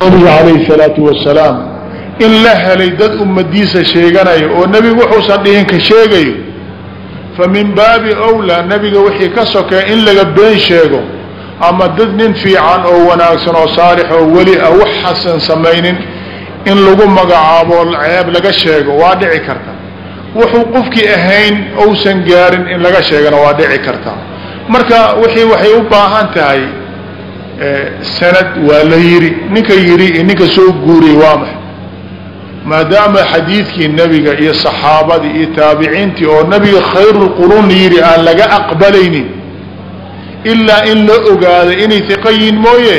nabiga calayhi salaatu wasalaam in la helay dad ummadiisa sheeganaya oo nebigu wuxuusan dhihin ka sheegayo. Fa min baabi wlaa nebiga wixii ka sokee in laga been sheego ama dad nin fiican oo wanaagsan oo saalix oo weli ah wax xasan samaynin in lagu magacaabo ceeb laga sheego waa dhici karta. Wuxuu qofkii ahayn ousan gaarin in laga sheegana waa dhici karta. Marka wixii waxay u baahan tahay sanad waa la yiri ninka yiri ninka soo guuriyey waa maxay? Maadaama xadiidkii nebiga iyo saxaabadii iyo taabiciintii oo nabiga khayrulquruun yiri aan laga aqbalaynin ilaa in la ogaado inay tiqayin mooye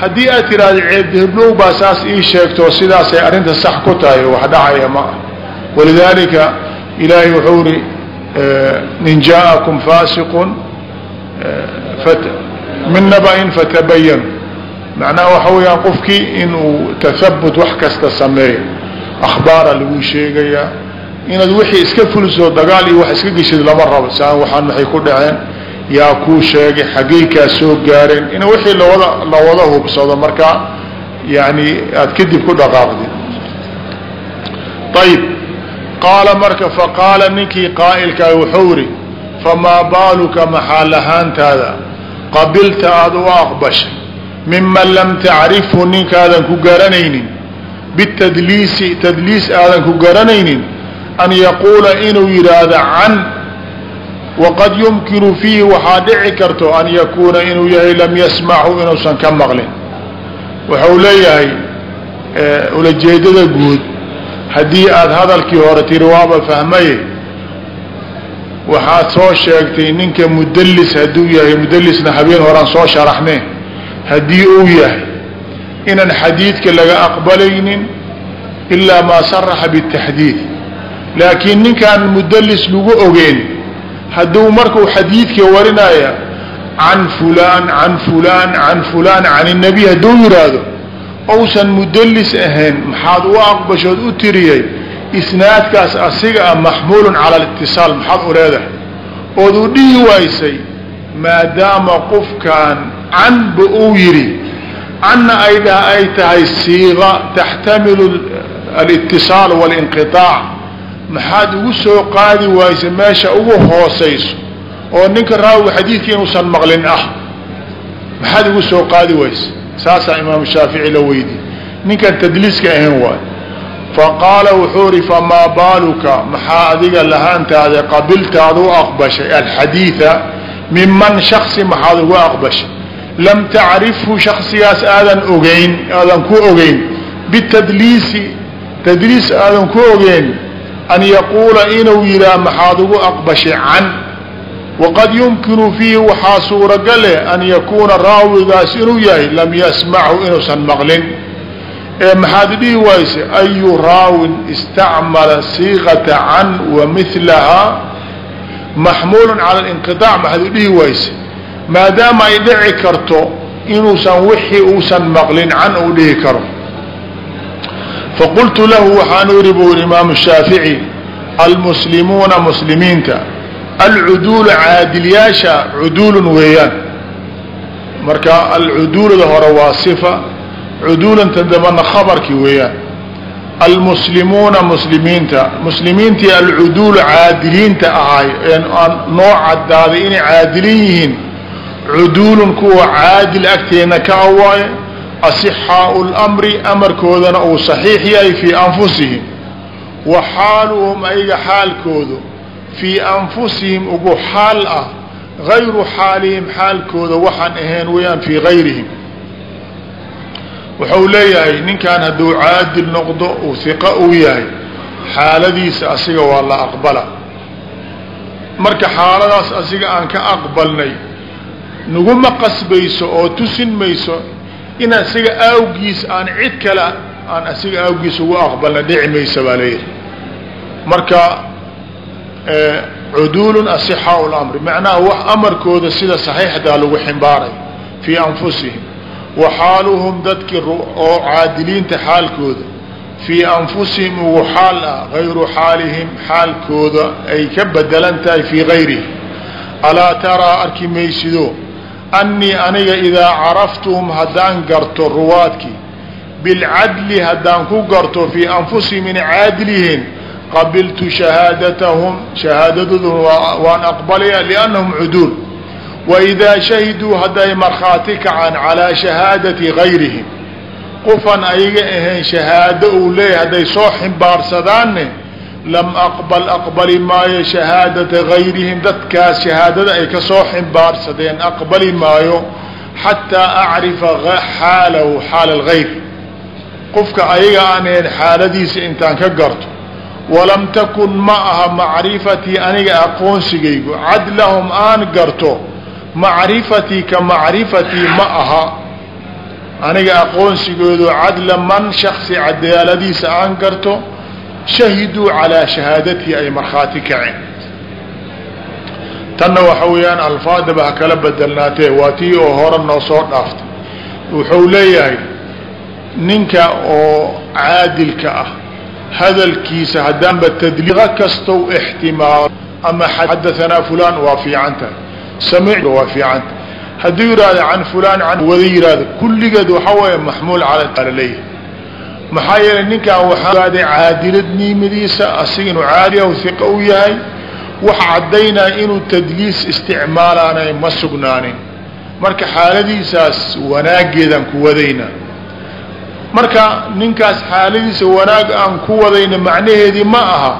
haddii aad tiraahda ceebdeheblow baa saas ii sheegto sidaasay arrinta sax ku tahay wax dhacaya ma ah walidaalika ilaahay wuxuu ri in jaa'akum faasiqun min naba-in fatabayanu macnaha waxa weeyaan qofkii inuu tahabut wax kasta sameeyo akhbaara lagu sheegayaa inaad wixii iska fuliso dagaal iyo wax iska geshid lama rabo. Saan waxaan maxay ku dhaceen yaa kuu sheegay xaggeykaa soo gaareen in wixii lawada lawada hubsado. Markaa yani aad kadib ku dhaqaaqdid ayib qaala marka faqaala ninkii qaa'ilkaa wuxuu ri famaa baaluka maxaa lahaantaada qabilta aada u aqbashay miman lam tacrifhu ninkaadan ku garanaynin bitadliisi tadliis aadan ku garanaynin an yaquula inuu yidhaahdo can waqad yumkinu fiihi waxaa dhici karto an yakuuna inuu yahay lam yasmachu inuusan ka maqlin. Wuxuu leeyahay ulajeedada guud haddii aada hadalkii hore tiri waaba fahmaye waxaad soo sheegtay ninka mudallis hadduu yahay mudallisna habeen horaan soo sharaxne haddii uu yahay inaan xadiidka laga aqbalaynin ilaa maa saraxa bitaxdiid laakiin ninkaan mudallis lagu ogeyn hadduu markuu xadiidka warinaya can fulaan can fulaan can fulaan can inabiy hadduu yidhaahdo ousan mudallis ahayn maxaad u aqbashood u tiriyay isnaadkaas asiga ah maxmuulun cala alitisaal maxaad u leedahay? Ood u dhihi waysay maadaama qofkan canba uu yidhi canna ay ay tahay siiqa taxtamilu alitisaal walinqiaac maxaad ugu soo qaadi waysa meesha ugu hoosayso oo ninka raawiga xadiidka inuusan maqlin ah maxaad ugu soo qaadi waysa saasaa imaamu shaafici la weydiy ninkan tadliiska ahayn waay faqaala wuxuu ri famaa baaluka? Maxaa adiga lahaantaada qabiltaada u aqbashay alxadiida? Miman shaksi maxaad ugu aqbashay. Lam tacrifhu shaksigaas aadan ogeyn aadan ku ogeyn. Bitadliisi tadliis aadan ku ogeyn. An yaquula inuu yidhaah maxaad ugu aqbashay can. Waqad yumkinu fiihi waxaa suuragale an yakuuna raawigaas inuu yahay lam yasmachu inuusan maqlin ee maxaad dhihi wayse ayu raawin istacmala siiqata can wa milahaa maxmuulun cala linqiaac maxaad dhihi wayse maadaama ay dhici karto inuusan wixii uusan maqlin can uu dhihi karo. Faqultu lahu waxaan iri bu imaamu shaafici almuslimuuna muslimiinta alcuduulu caadilyaasha cuduulun weeyaan. Marka alcuduulada hore waa sifa cuduulanta dambana khabarkii weeyaan almuslimuuna muslimiinta muslimiintii alcuduulu caadiliinta ahay aan noo cadaaday inay caadilin yihiin cuduulun kuwa caadil agteena ka awaaye asixaau lmri amarkoodana uu saxiix yahay fii anfusihim wa xaaluhum ayaga xaalkoodu fii anfusihim ugu xaal ah gayru xaalihim xaalkooda waxaan ahayn weyaan fii gayrihim wuxuu leeyahay ninkan hadduu caadil noqdo uu hiqa uu yahay xaaladiisa asiga waa la aqbala. Marka xaaladaas asiga aan ka aqbalnay naguma qasbayso oo tusin mayso in asiga aawgiis aan cid kale aan asiga aawgiis ugu aqbalna dhici maysa baa leeyahay marka cuduulun asixaau lamri macnaha wax amarkooda sida saxiixdaa lagu ximbaaray fii anfusihim wa xaaluhum dadkii oo caadiliinta xaalkooda. Fii anfusihim ugu xaal ah gayru xaalihim xaalkooda ay ka bedelan tahay fii gayrihim alaa taraa arki maysido annii aniga idaa caraftuhum haddaan garto ruwaadkii bilcadli haddaan ku garto fii anfusihim in caadilihiin qabiltu shahaadatahum shahaadadooda waan aqbalaya liannahum cuduul waidaa shahiduu hadday markhaati kacaan calaa shahaadati gayrihim qofan ayaga ahayn shahaado uu leeyahay hadday soo ximbaarsadaaanne lam aqbal aqbali maayo shahaadata gayrihim dadkaas shahaadada ay ka soo ximbaarsadeen aqbali maayo xataa acrifa xaalahu xaala algayr qofka ayaga aan ahayn xaaladiisa intaan ka garto walam takun ma aha macrifatii aniga aqoonsigaygu cadlahum aan garto macrifatii ka macrifatii ma aha. Aniga aqoonsigoodu cadla man shaksi cadaaladiisa aan garto shahiduu calaa shahaadatii ay markhaati kaceen. Tanna waxa weeyaan alfaadaba ha kala bedelnaatee waa tii oo hore noo soo dhaaftay. Wuxuu leeyahay ninka oo caadilka ah hadalkiisa haddaanba tadliiqa kastow ixtimaalo ama xadahanaa fulaan waa fiican tahay waa fiican. Hadduu yidhaahdo can fulaan an wada yidhaahdo kulligeed waxa weeye maxmuul cala leeyahay maxaa yeelay ninkan waxaa ogaaday caadiladnimadiisa asiga inuu caadi aw hiqa u yahay wax caddaynaya inuu tadliis isticmaalaanay ma sugnaanin. Marka xaaladiisaas wanaageedaan ku wadaynaa marka ninkaas xaaladiisa wanaag aan ku wadayna macnaheedii ma aha.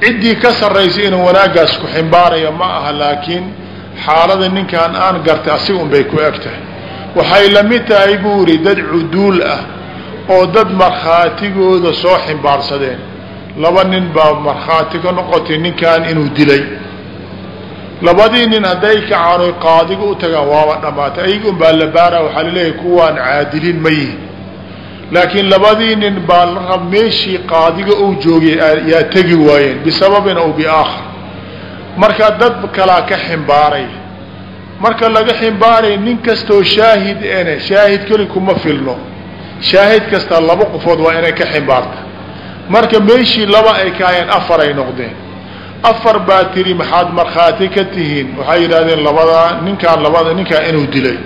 Ciddii ka sarraysa inuu wanaaggaas ku ximbaaraya ma aha laakiin xaalada ninkan aan gartay asiga un bay ku eg tahay. Waxay la mid tahay buu yidhi dad cuduul ah oo dad markhaatigooda soo ximbaarsadeen. Laba nin baa markhaati ka noqotay ninkan inuu dilay. Labadii nin hadday kacaanoy qaadiga u tagaan waaba dhammaatay ayaga un baa la baara waxaa la leeyahay kuwaan caadiliin ma yihiin. Laakiin labadii nin baa la rab meeshii qaadiga uu joogay yaa tegi waayeen bisababin aw biaakhar marka dad kalaa ka ximbaaray marka laga ximbaaray nin kastoo shaahid ene shaahid keli kuma filno. Shaahid kasta laba qofood waa inay ka ximbaarta. Marka meeshii laba ay kaayeen afar ay noqdeen. Afar baa tiri maxaad markhaati ka tihiin? Waxay yidhahdeen labadaa ninkaan labada ninkaan inuu dilay.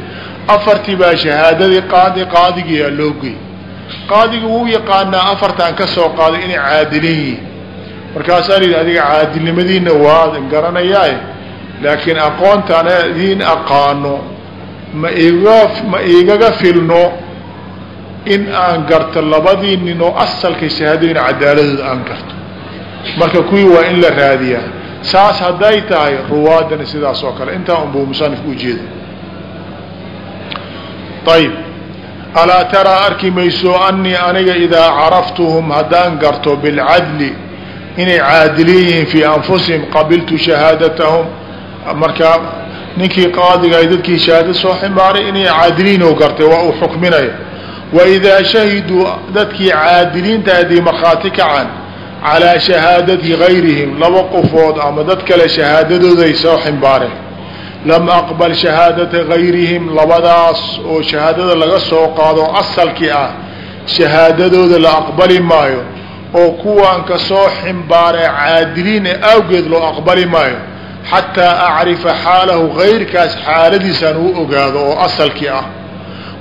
Afartii baa shahaadadii qaadi qaadigiiyaa loo gey qaadiga wuu yaqaanaa afartaan ka soo qaaday inay caadilin yihiin markaasaa layidhi adiga caadilnimadiina waa garanayaaye laakiin aqoontaan idiin aqaano ma iga ma igaga filno in aan garto labadii nin oo asalka shahaadooyin cadaaladooda aan garto. Marka kuwii waa in la raadiyaa. Saas hadday tahay ruwaadana sidaas oo kale. Intaa unbuu musanifku ujeeda ayib alaa taraa arki mayso anii aniga idaa caraftuhum haddaan garto bilcadli inay caadiliin yihiin fii anfusihim qabiltu shahaadatahum markaa ninkii qaadiga dadkii shahaada soo ximaaray inay caadiliin oo gartay waa uu xukminaya waidaa shahiduu dadkii caadiliinta haddii markhaati kacaan calaa shahaadati gayrihim laba qofood ama dad kale shahaadadooday soo ximbaareen. Lam aqbal shahaadata gayrihim labadaas oo shahaadada laga soo qaado asalkii ah shahaadadooda la aqbali maayo oo kuwaan ka soo ximbaaree caadiliin ee awgeed loo aqbali maayo xataa acrifa xaalahu gayrkaas xaaladiisaan u ogaado oo asalkii ah.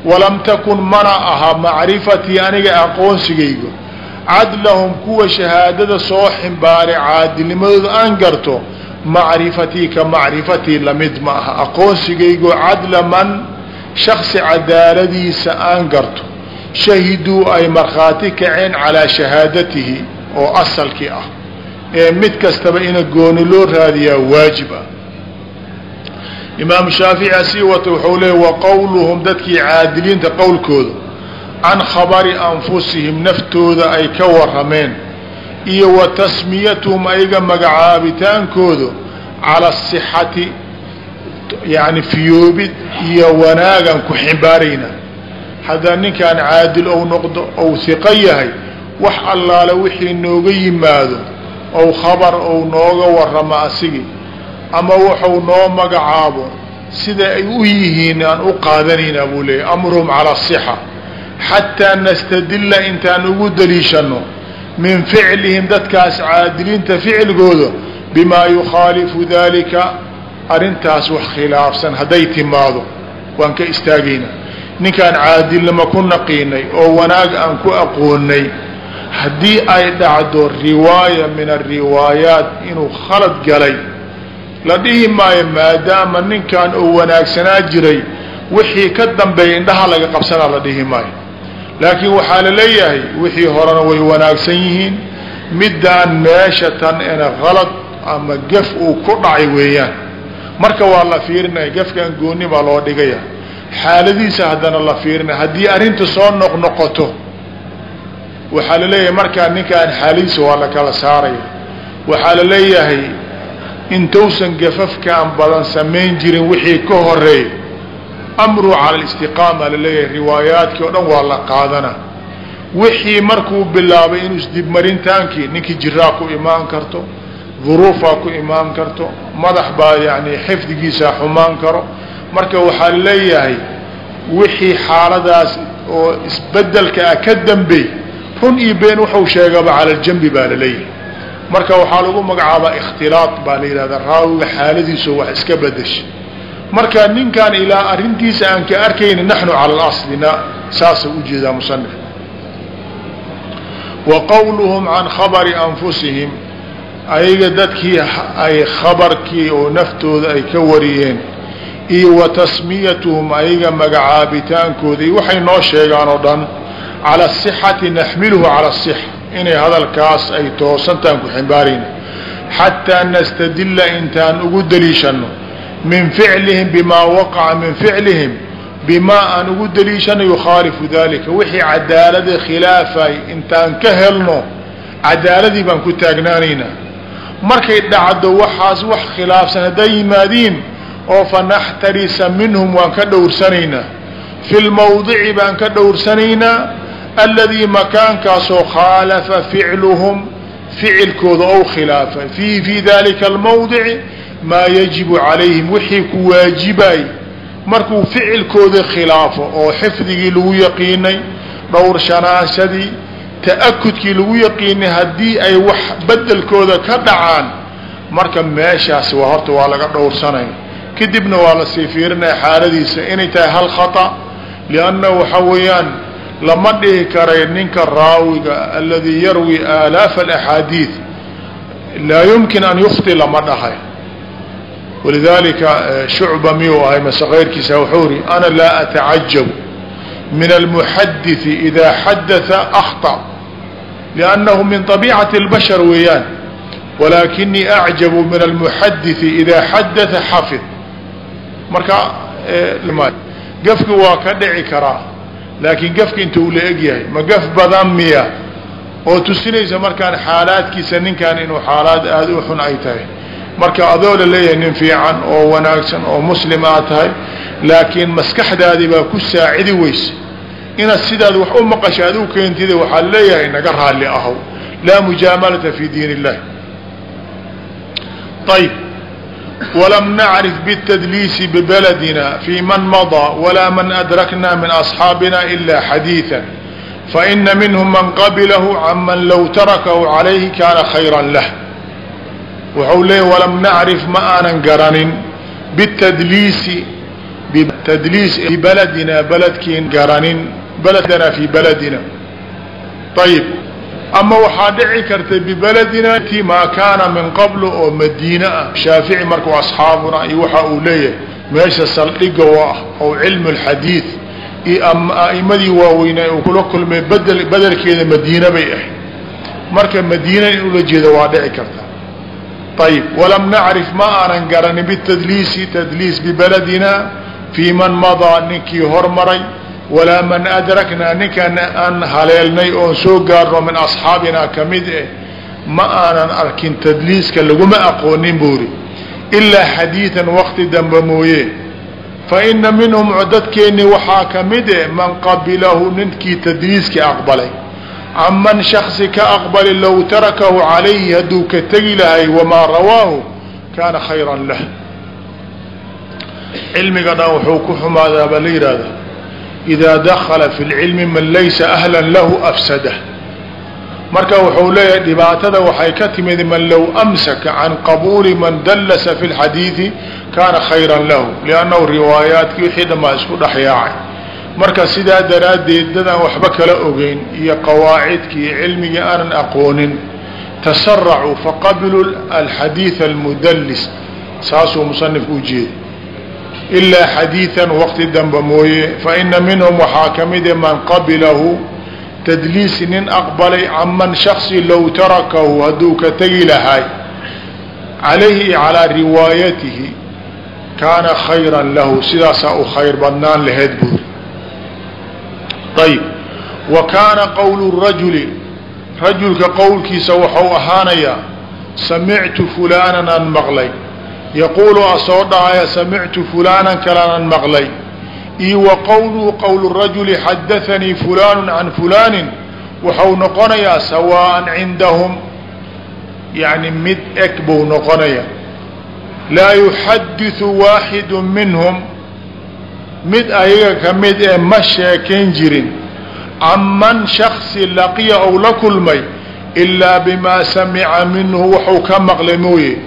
Walam takun mana aha macrifatii aniga aqoonsigayga cadlahum kuwa shahaadada soo ximbaaray caadilnimadooda aan garto macrifatii ka macrifatii la mid ma aha. Aqoonsigaygo cadla man shaksi cadaaladiisa aan garto shahiduu ay markhaati kaceen calaa shahaadatihi oo asalkii ah ee mid kastaba ina gooni loo raadiyaa waajib ah. Imaam shaafici asii wata wuxuu leeya wa qowluhum dadkii caadiliinta qowlkooda can khabari anfusihim naftooda ay ka warameen iyo wa tasmiyatuhum ayaga magacaabitaankooda cala asixati yani fiyoobid iyo wanaagan ku ximbaarayna haddaa ninkaan caadil ou noqdo ou hiqo yahay wax allaale wixii nooga yimaado ou khabar ou nooga waramo asigii ama wuxuu noo magacaabo sida ay u yihiin aan u qaadanaynaa buu leeyay amruhum cala asixa xataa nastadilla intaan ugu daliishano min ficlihim dadkaas caadiliinta ficilkooda bimaa yukhaalifu dalika arrintaas wax khilaafsan hadday timaado waan ka istaagaynaa ninkaan caadilnimo ku naqiinay oo wanaag aan ku aqoonay haddii ay dhacdo riwaaya min ariwaayaat inuu khalad galay la dhihi maayo maadaama ninkan oo wanaagsanaa jiray wixii ka dambeeya indhaha laga qabsanaa la dhihi maayo. Laakiin waxaa la leeyahay wixii horena way wanaagsan yihiin middaan meesha tan ina qalad ama gef uu ku dhacay weeyaan. Marka waa la fiirinaya gefkan gooni baa loo dhigaya xaaladiisa haddana la fiirinaya haddii arrinta soo noqnoqoto waxaa la leeyahay markaa ninkaan xaaladiisa waa la kala saaraya. Waxaa la leeyahay intuusan gafafkaan badan samayn jirin wixii ka horeey amru cala alistiqaama la leeyahay riwaayaadkii o dhan waa la qaadana. Wixii markuu bilaabay inuu isdibmarintaankii ninkii jiraa ku imaan karto duruufaa ku imaan karto madax baa yani xifdigiisaa xumaan karo marka waxaa la leeyahay wixii xaaladaas oo isbeddelka ah ka dambeey run iyo been wuxuu sheegaba cala aljambi baa la leeyahay marka waxaa lagu magacaabaa ikhtilaaط baa la yidhahdaa raawiga xaaladiiso wax iska bedesha marka ninkan ilaa arrintiisa aan ka arkayni naxnu cala اlaslina saasa u jeedaa musanif wa qowluhum can khabari anfusihim ayaga dadkii ay khabarkii oo naftooda ay ka wariyeen iyo wa tasmiyatuhum ayaga magacaabitaankooda waxay noo sheegaan oo dhan cala asixati naxmiluhu cala asixa inay hadalkaas ay toosantaan ku ximbaarayna xataa nastadilla intaan ugu daliishanno min ficlihim bimaa waqaca min ficlihim bimaa aan ugu daliishano yukhaalifu dalika wixii cadaalada khilaafay intaan ka helno cadaaladii baan ku taagnaanaynaa markay dhacdo waxaas wax khilaafsan hadday yimaadiin oo fanaxtarisa minhum waan ka dhowrsanaynaa fi lmawdici baan ka dhowrsanaynaa aladii makaankaasoo khaalafa ficluhum ficilkooda ou khilaafay fiihi fii dalika almawdici maa yajibu calayhim wixii ku waajibay markuu ficilkooda khilaafo oo xifdigii lagu yaqiinay dhowrshanaashadii ta'akudkii lagu yaqiinay haddii ay wax bedelkooda ka dhacaan marka meeshaas waa horta waa laga dhowrsanaya kadibna waa lasii fiirinaya xaaladiisa inay tahay hal khata lianna waxa weeyaan lama dhihi karay ninka raawiga aladii yarwi aalaafa alaxaadiid laa yumkin an yukti lama dhahay walidalika shucba miyuu ahay mase keyrkiisa wuxuu ri ana laa atacajabu min almuxadiثi ida xadaa akhطأ liannahu min طabiicati اlbashar weeyaan walaakinii acjabu min almuxadiثi ida xadaa xafid marka gafki waa ka dhici karaa laakiin gafka inta uu la eg yahay. Ma gaf badan miya? Oo tusinaysa markaan xaalaadkiisa ninkan inuu xaalaad aada u xun ay tahay. Marka adoo la leeyahay nin fiican oo wanaagsan oo muslim aad tahay laakiin maskaxdaadii baa ku saacidi weyse. Inaad sidaad wax u maqasha ad u keentida waxaa leeyahay naga raalli ahow. Laa mujaamalata fi diin illahi ayb walam nacrif bاtadliisi bbaladina fii man madaa walaa man adrakna min asxaabina ila xadiiثa faina minhum man qabilahu can man low tarakahu calayhi kaana khayra lah wuxuu leeya walam nacrif ma aanan garanin bitadliisi tadliis bibaladina baladkiin garanin baladana fii baladina ayib ama waxaa dhici karta bibaladina ti maa kaana min qablu oo madiine ah. Shaafici markuu asxaabuna iyo waxa uu leeyahay meesha saldhiga ah oo cilmu lxadiid iyo a'imadii waaweynaa uu kula kulmay bedel bedelkeeda madiine bay ahayd. Marka madiina in ula jeeda waa dhici karta. Ayib walam nacrif ma aanan garanin bitadliisi tadliis bibaladina fii man madaa ninkii hormaray walaa man adraknaa ninkan aan haleelnay oon soo gaarno min asxaabinaa ka mid eh ma aanan arkin tadliiska laguma aqoonin buuri. Ilaa xadiidan wakti dambe mooye. Fa ina minhum dadkeeni waxaa ka mid eh man qabilahu ninkii tadliiskii aqbalay. Can man shaksi ka aqbali low tarakahu calayhi hadduu ka tegi lahay wamaa rawaahu kaana khayran lah. Cilmiga dhan wuxuu ku xumaadaa la yidhaahda idaa dakala fi lcilmi man laysa ahlan lahu afsadah marka wuxuu leeyahay dhibaatada waxay ka timid man low amsaka can qabuuli man dallasa fi lxadiidi kaana khayran lahu liannahu riwaayaadkii wixii dhan baa isku dhex yaacay marka sidaa daraaddeed dadaan waxba kala ogeyn iyo qawaacidki iyo cilmigii aanan aqoonin tasaracuu faqabiluu alxadiid almudallis saasuu musanifku u jeeda ilaa xadiidan waqti dambe mooye faina minhum waxaa ka mid man qabilahu tadliis nin aqbalay canman shaksi low tarakahu hadduu ka tegi lahay calayhi calaa riwaayatihi kaana khayran lahu sidaasaa u khayr badnaan laheyd buuri ayb wa kaana qowlu rajuli rajulka qowlkiisa waxau ahaanayaa samictu fulaanan aan maqlay yaquulu asoo dhahaya samictu fulaanan kalanaan maqlay iyo wa qowluhu qowlu rajuli xadaanii fulaanu can fulaanin waxau noqonayaa sawaa'an cindahum yani mid eg buu noqonayaa laa yuxadiثu waaxidu minhum mid ayaga ka mid ee ma sheekayn jirin can man shaksi laqiya ou la kulmay ilaa bimaa samica minhu waxuu ka maqlay mooye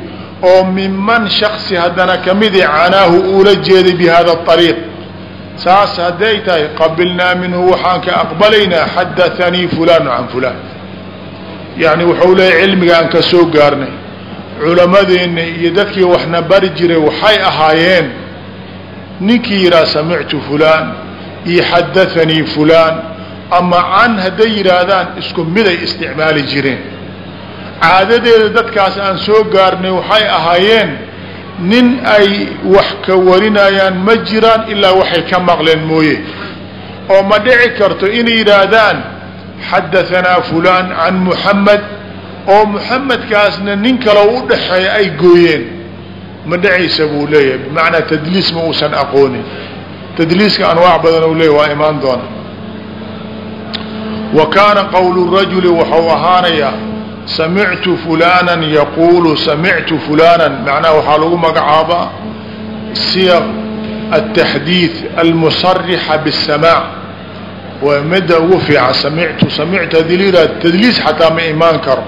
oo minman shaksi haddana kamidi canaahu uula jeeday bi hada ariiq saas hadday tahay qabilnaa minhu waxaan ka aqbalaynaa xadaanii fulaanu can fulaan. Yani wuxuu leeyahy cilmiga aan ka soo gaarnay. Culamadeenna iyo dadkii waxna bari jiray waxay ahaayeen ninkii yidhaha samictu fulaan iyo xadaanii fulaan. Ama can hadday yidhaahdaan isku miday isticmaali jireen caadadeeda dadkaas aan soo gaarnay waxay ahaayeen nin ay wax ka warinayaan ma jiraan ilaa waxay ka maqleen mooye. oo ma dhici karto inay yidhaahdaan xadahanaa fulaan can muxamed oo muxamedkaasna nin kale u dhaxeeya ay gooyeen. ma dhacaysa buu leeyahay bimacnaa tadliis ma uusan aqoonin. tadliiska anwaac badan u leeyahy waa imaan doona. wa kaana qowlu rajuli waxau ahaanayaa samictu fulaanan yaquulu samictu fulaanan macnaha waxaa lagu magacaabaa siyaq ataxdiid almusarixa biاsamaac waa midda ugu fiican samictu samictu haddii la yihahdo tadliis xataa ma imaan karo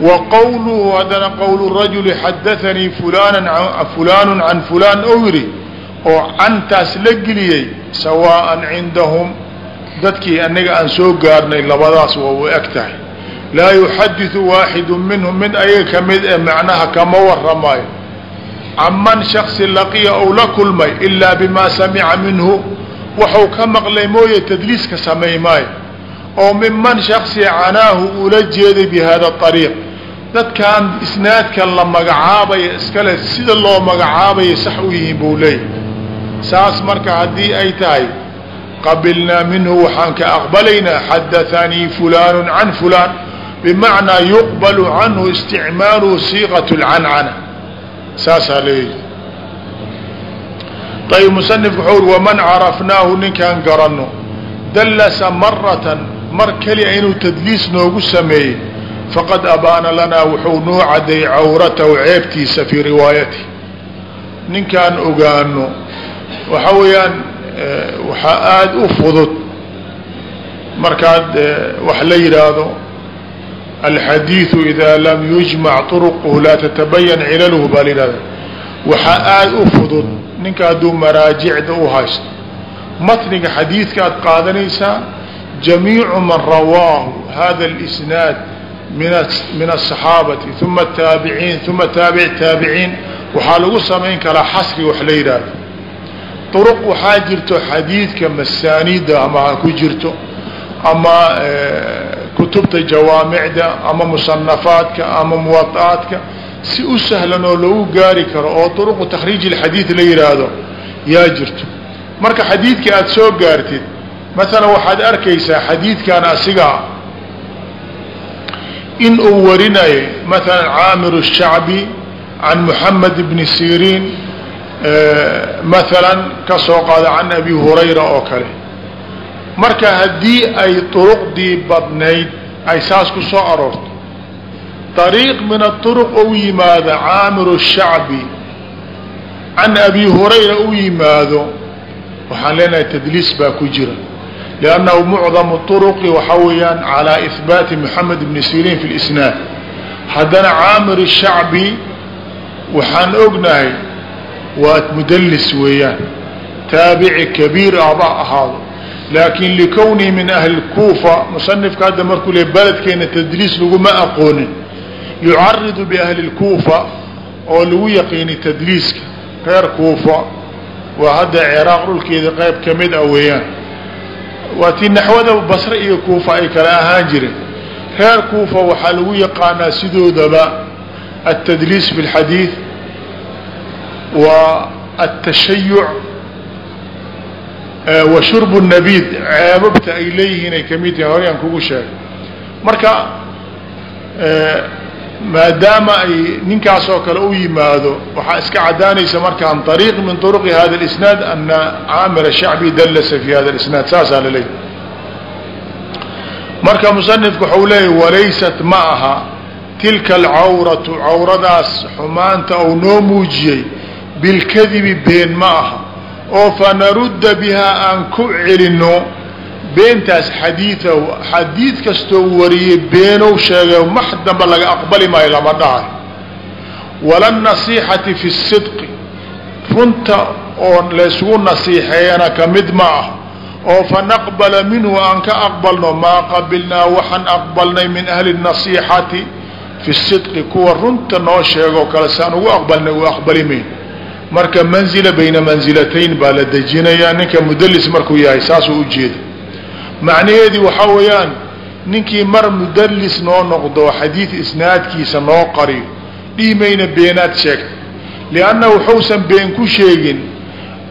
wa qowluhu haddana qowlu rajuli xadaanii fulaanan fulaanu can fulaan ou yidhi oo cantaas la geliyey sawaa'an cindahum dadkii anaga aan soo gaarnay labadaas waa u eg laa yuxadiثu waaxidu minhum mid ayaga ka mid ee macnaha kama waramaayo canman shaksi laqiya ou la kulmay ilaa bimaa samica minhu waxau ka maqlay mooye tadliiska samay maayo. Oo minman shaksi canaahu ula jeeday bi hada ariiq dadkan isnaadka la magacaabaya iskale sida loo magacaabaya sax u yihiin buu leeyahy saas marka haddii ay tahay qabilnaa minhu waxaan ka aqbalaynaa xadaanii fulaanu can fulaan bimacnaa yuqbalu canhu isticmaaluhu siiqat lcancana saasaa leeyihi ayb musanifku wuxuu uri waman carafnaahu ninkaan garanno dallasa maratan mar keliya inuu tadliis noogu sameeyey faqad abaana lanaa wuxuu noo cadeeyey cawratahu ceebtiisa fii riwaayati ninkaan ogaano waxa weeyaan waxaa aada u fudud markaad wax la yidhaahdo alxadiidu idaa lam yujmac turuquhu laa tatabayan cilaluhu baa lihahda waxaa aada u fudud ninka hadduu maraajicda u haysto matniga xadiidka aada qaadanaysaa jamiicu man rawaahu hada اlisnaad min asaxaabati uma ataabiciin uma taabic taabiciin waxaa lagu samayn karaa xasri wax la yidhaahdo duruq waxaa jirto xadiidka masaaniida ama ha ku jirto ama kutubta jawaamicda ama musanafaadka ama muwaaadka si u sahlan oo lagu gaari karo oo duruqu takhriij ilxadiid la yidhaahdo yaa jirto. Marka xadiidka aada soo gaartid masalan waxaad arkaysaa xadiidkan asigaa in uu warinayo masalan caamir الshacbi can muxamed bni siriin masalan ka soo qaada can abi hurayra oo kale marka haddii ay duruqdii badnayd ay saas ku soo aroorto. Dariiq min aduruq ou yimaado caamiru shacbi. Can abi hurayra u yimaado waxaan leenahay tadliis baa ku jira. Liannahu mucdamu duruqi waxaa weeyaan calaa ihbaati moxamed bni siriin fi lisnaad haddana caamir shacbi waxaan ognahay waa mudlis weeyaan. Taabici kabiir aba ahaado laakin likownii min ahli kuufa musanifka hadda markuu le beledkeena tadliis laguma aqoonin. Yucaridu biahli lkuufa oo lagu yaqiini tadliiska reer kuufa waa hadda ciraaq dhulkeeda qayb ka mid ah weeyaan. Waa tii naxwada basre iyo kuufa ay kala ahaan jireen. Reer kuufa waxaa lagu yaqaanaa sidoodaba altadliis fi اlxadiid wa wa shurbu nabiid ceebabta ay leeyihiin ay ka mid horey aan kugu sheegay. Marka maadaama ay ninkaasoo kale u yimaado waxaa iska cadaanaysa marka ariiq min turuqi hada اlisnaad ana caamir shacbi dallasa fi hada isnaad. Saasaa la marka musanifku waxau leeyahy walaysat ma aha tilka alcawratu cawradaas xumaanta ou noo muujiyey bilkadibi been ma aha oo fanarudda bihaa aan ku celino beentaas xadiidahu xadiid kastoo wariyey beenow sheegay max damba laga aqbali maayo lama dhahay. Wala nasiixati fi sidqi runta oo laysugu nasiixeeyana ka mid ma ah oo fanaqbala minhu aan ka aqbalno maa qabilnaa waxaan aqbalnay min ahli nasiixati fi sidqi kuwa runta noo sheegoo kale saan ugu aqbalnay u aqbali mayn marka manzila bayna manzilatayn baa la dejinayaa ninka mudalis markuu yahay saasuu ujeeda macnaheedii waxaa weeyaan ninkii mar mudalis noo noqdo xadiid isnaadkiisa noo qariyo dhiimayna beenaad sheegta. Lianna wuxuusan been ku sheegin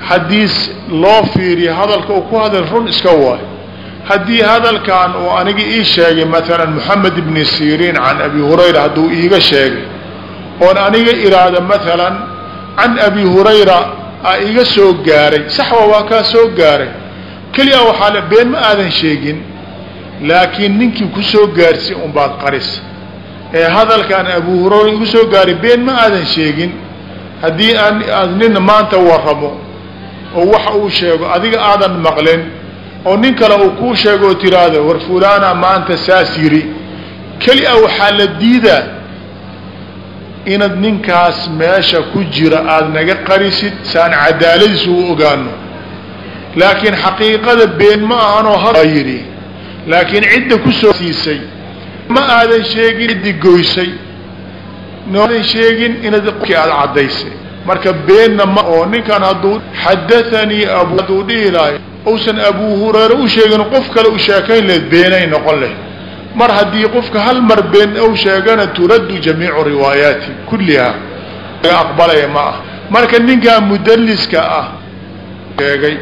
hadiis loo fiiriyo hadalka uu ku hadal run iska waayo haddii hadalkan uu aniga ii sheegay maalan moxamed ibni siriin can abi hurayra hadduu iiga sheegay oon aniga iraado maalan can abi hurayra a iga soo gaaray saxwa waa kaa soo gaaray keliya waxaa le been ma aadan sheegin laakiin ninkii ku soo gaarsi unbaad qaris ee hadalkan abu hurayra igu soo gaaray been ma aadan sheegin haddii aan nin maanta waramo oo waxa uu sheego adiga aadan maqlin oo nin kale uu kuu sheego oo tiraahdo war fulana maanta saas yiri keli a waxaa la diidaa inaad ninkaas meesha ku jira aada naga qarisid saan cadaaladiisa u ogaano laakiin xaqiiqada been ma ahanoo ha yidhi. Laakiin cidda ku soo siisay ma aadan sheegin ciddi goysay. Noodan sheegin inaad qofkii aada caddaysay. Marka beenna ma oo ninkan hadduu xadathanii abu hadduu dhihi lahay uusan abu hurayre u sheegin qof kale u sheekayn lahed beenay noqon lahed mar haddii qofka hal mar been ou sheegana turaddu jamiicu riwaayaati kulliha. Laga aqbalaya ma ah. Marka ninkaa mudalliska ah sheegay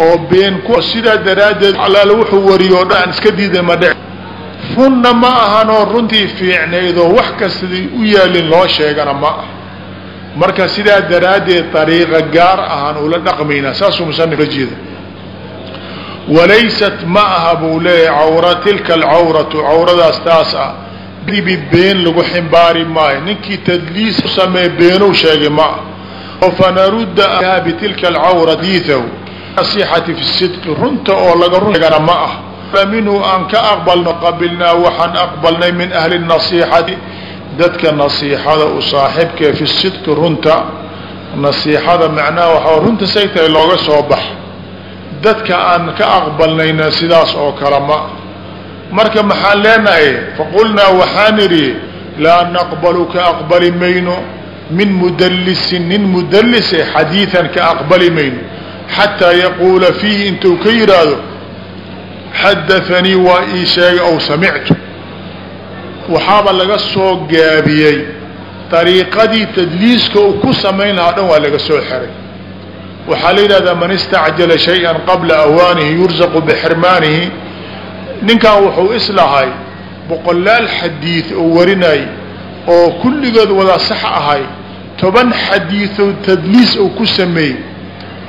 oo been ku sidaa daraaddeed alaale wuxuu wariyo o dhan iska diiday ma dhec. Runna ma ahanoo runtii fiicnaydoo wax kastadii u yaalin loo sheegana ma ah. Marka sidaa daraaddeed dariiqa gaar ahaan ula dhaqmaynaa saasuu musanif la jeeda walaysat ma aha buu leeyahay cawra tilka alcawratu cawradaas taas ah dibi been lagu ximbaari maayo. Ninkii tadliis u sameeye beenuu sheegay ma ah fanarudda bitilka alcawra diitahu nasixati fi sidqi runta oo laga runtagana ma ah minhu aan ka aqbalno qabilnaa waxaan aqbalnay min ahli nasiixati dadka nasiixada u saaxibkee fi sidqi runta. Nasiixada macnaha waxaa runta say tahay looga soo bax dadka aan ka aqbalnayna sidaas oo kale ma. Marka maxaan leenahay faqulnaa waxaan idhi laa naqbalu ka aqbali mayno min mudallisin nin mudallise xadiidan ka aqbali mayno xataa yaquula fiihi intuu ka yidhaahdo xadaanii waa ii sheegay ow samictu. Waxaaba laga soo gaabiyey dariiqadii tadliiska uu ku samayn lahaa dhan waa laga soo xeray waxaa la yidhahdaa man istacjala shay-an qabla awaanihi yurzaqu bixirmaanihi. Ninkan wuxuu islahay boqolaal xadiid oo warinay oo kulligood wada sax ahay toban xadiioo tadliis uu ku sameeyey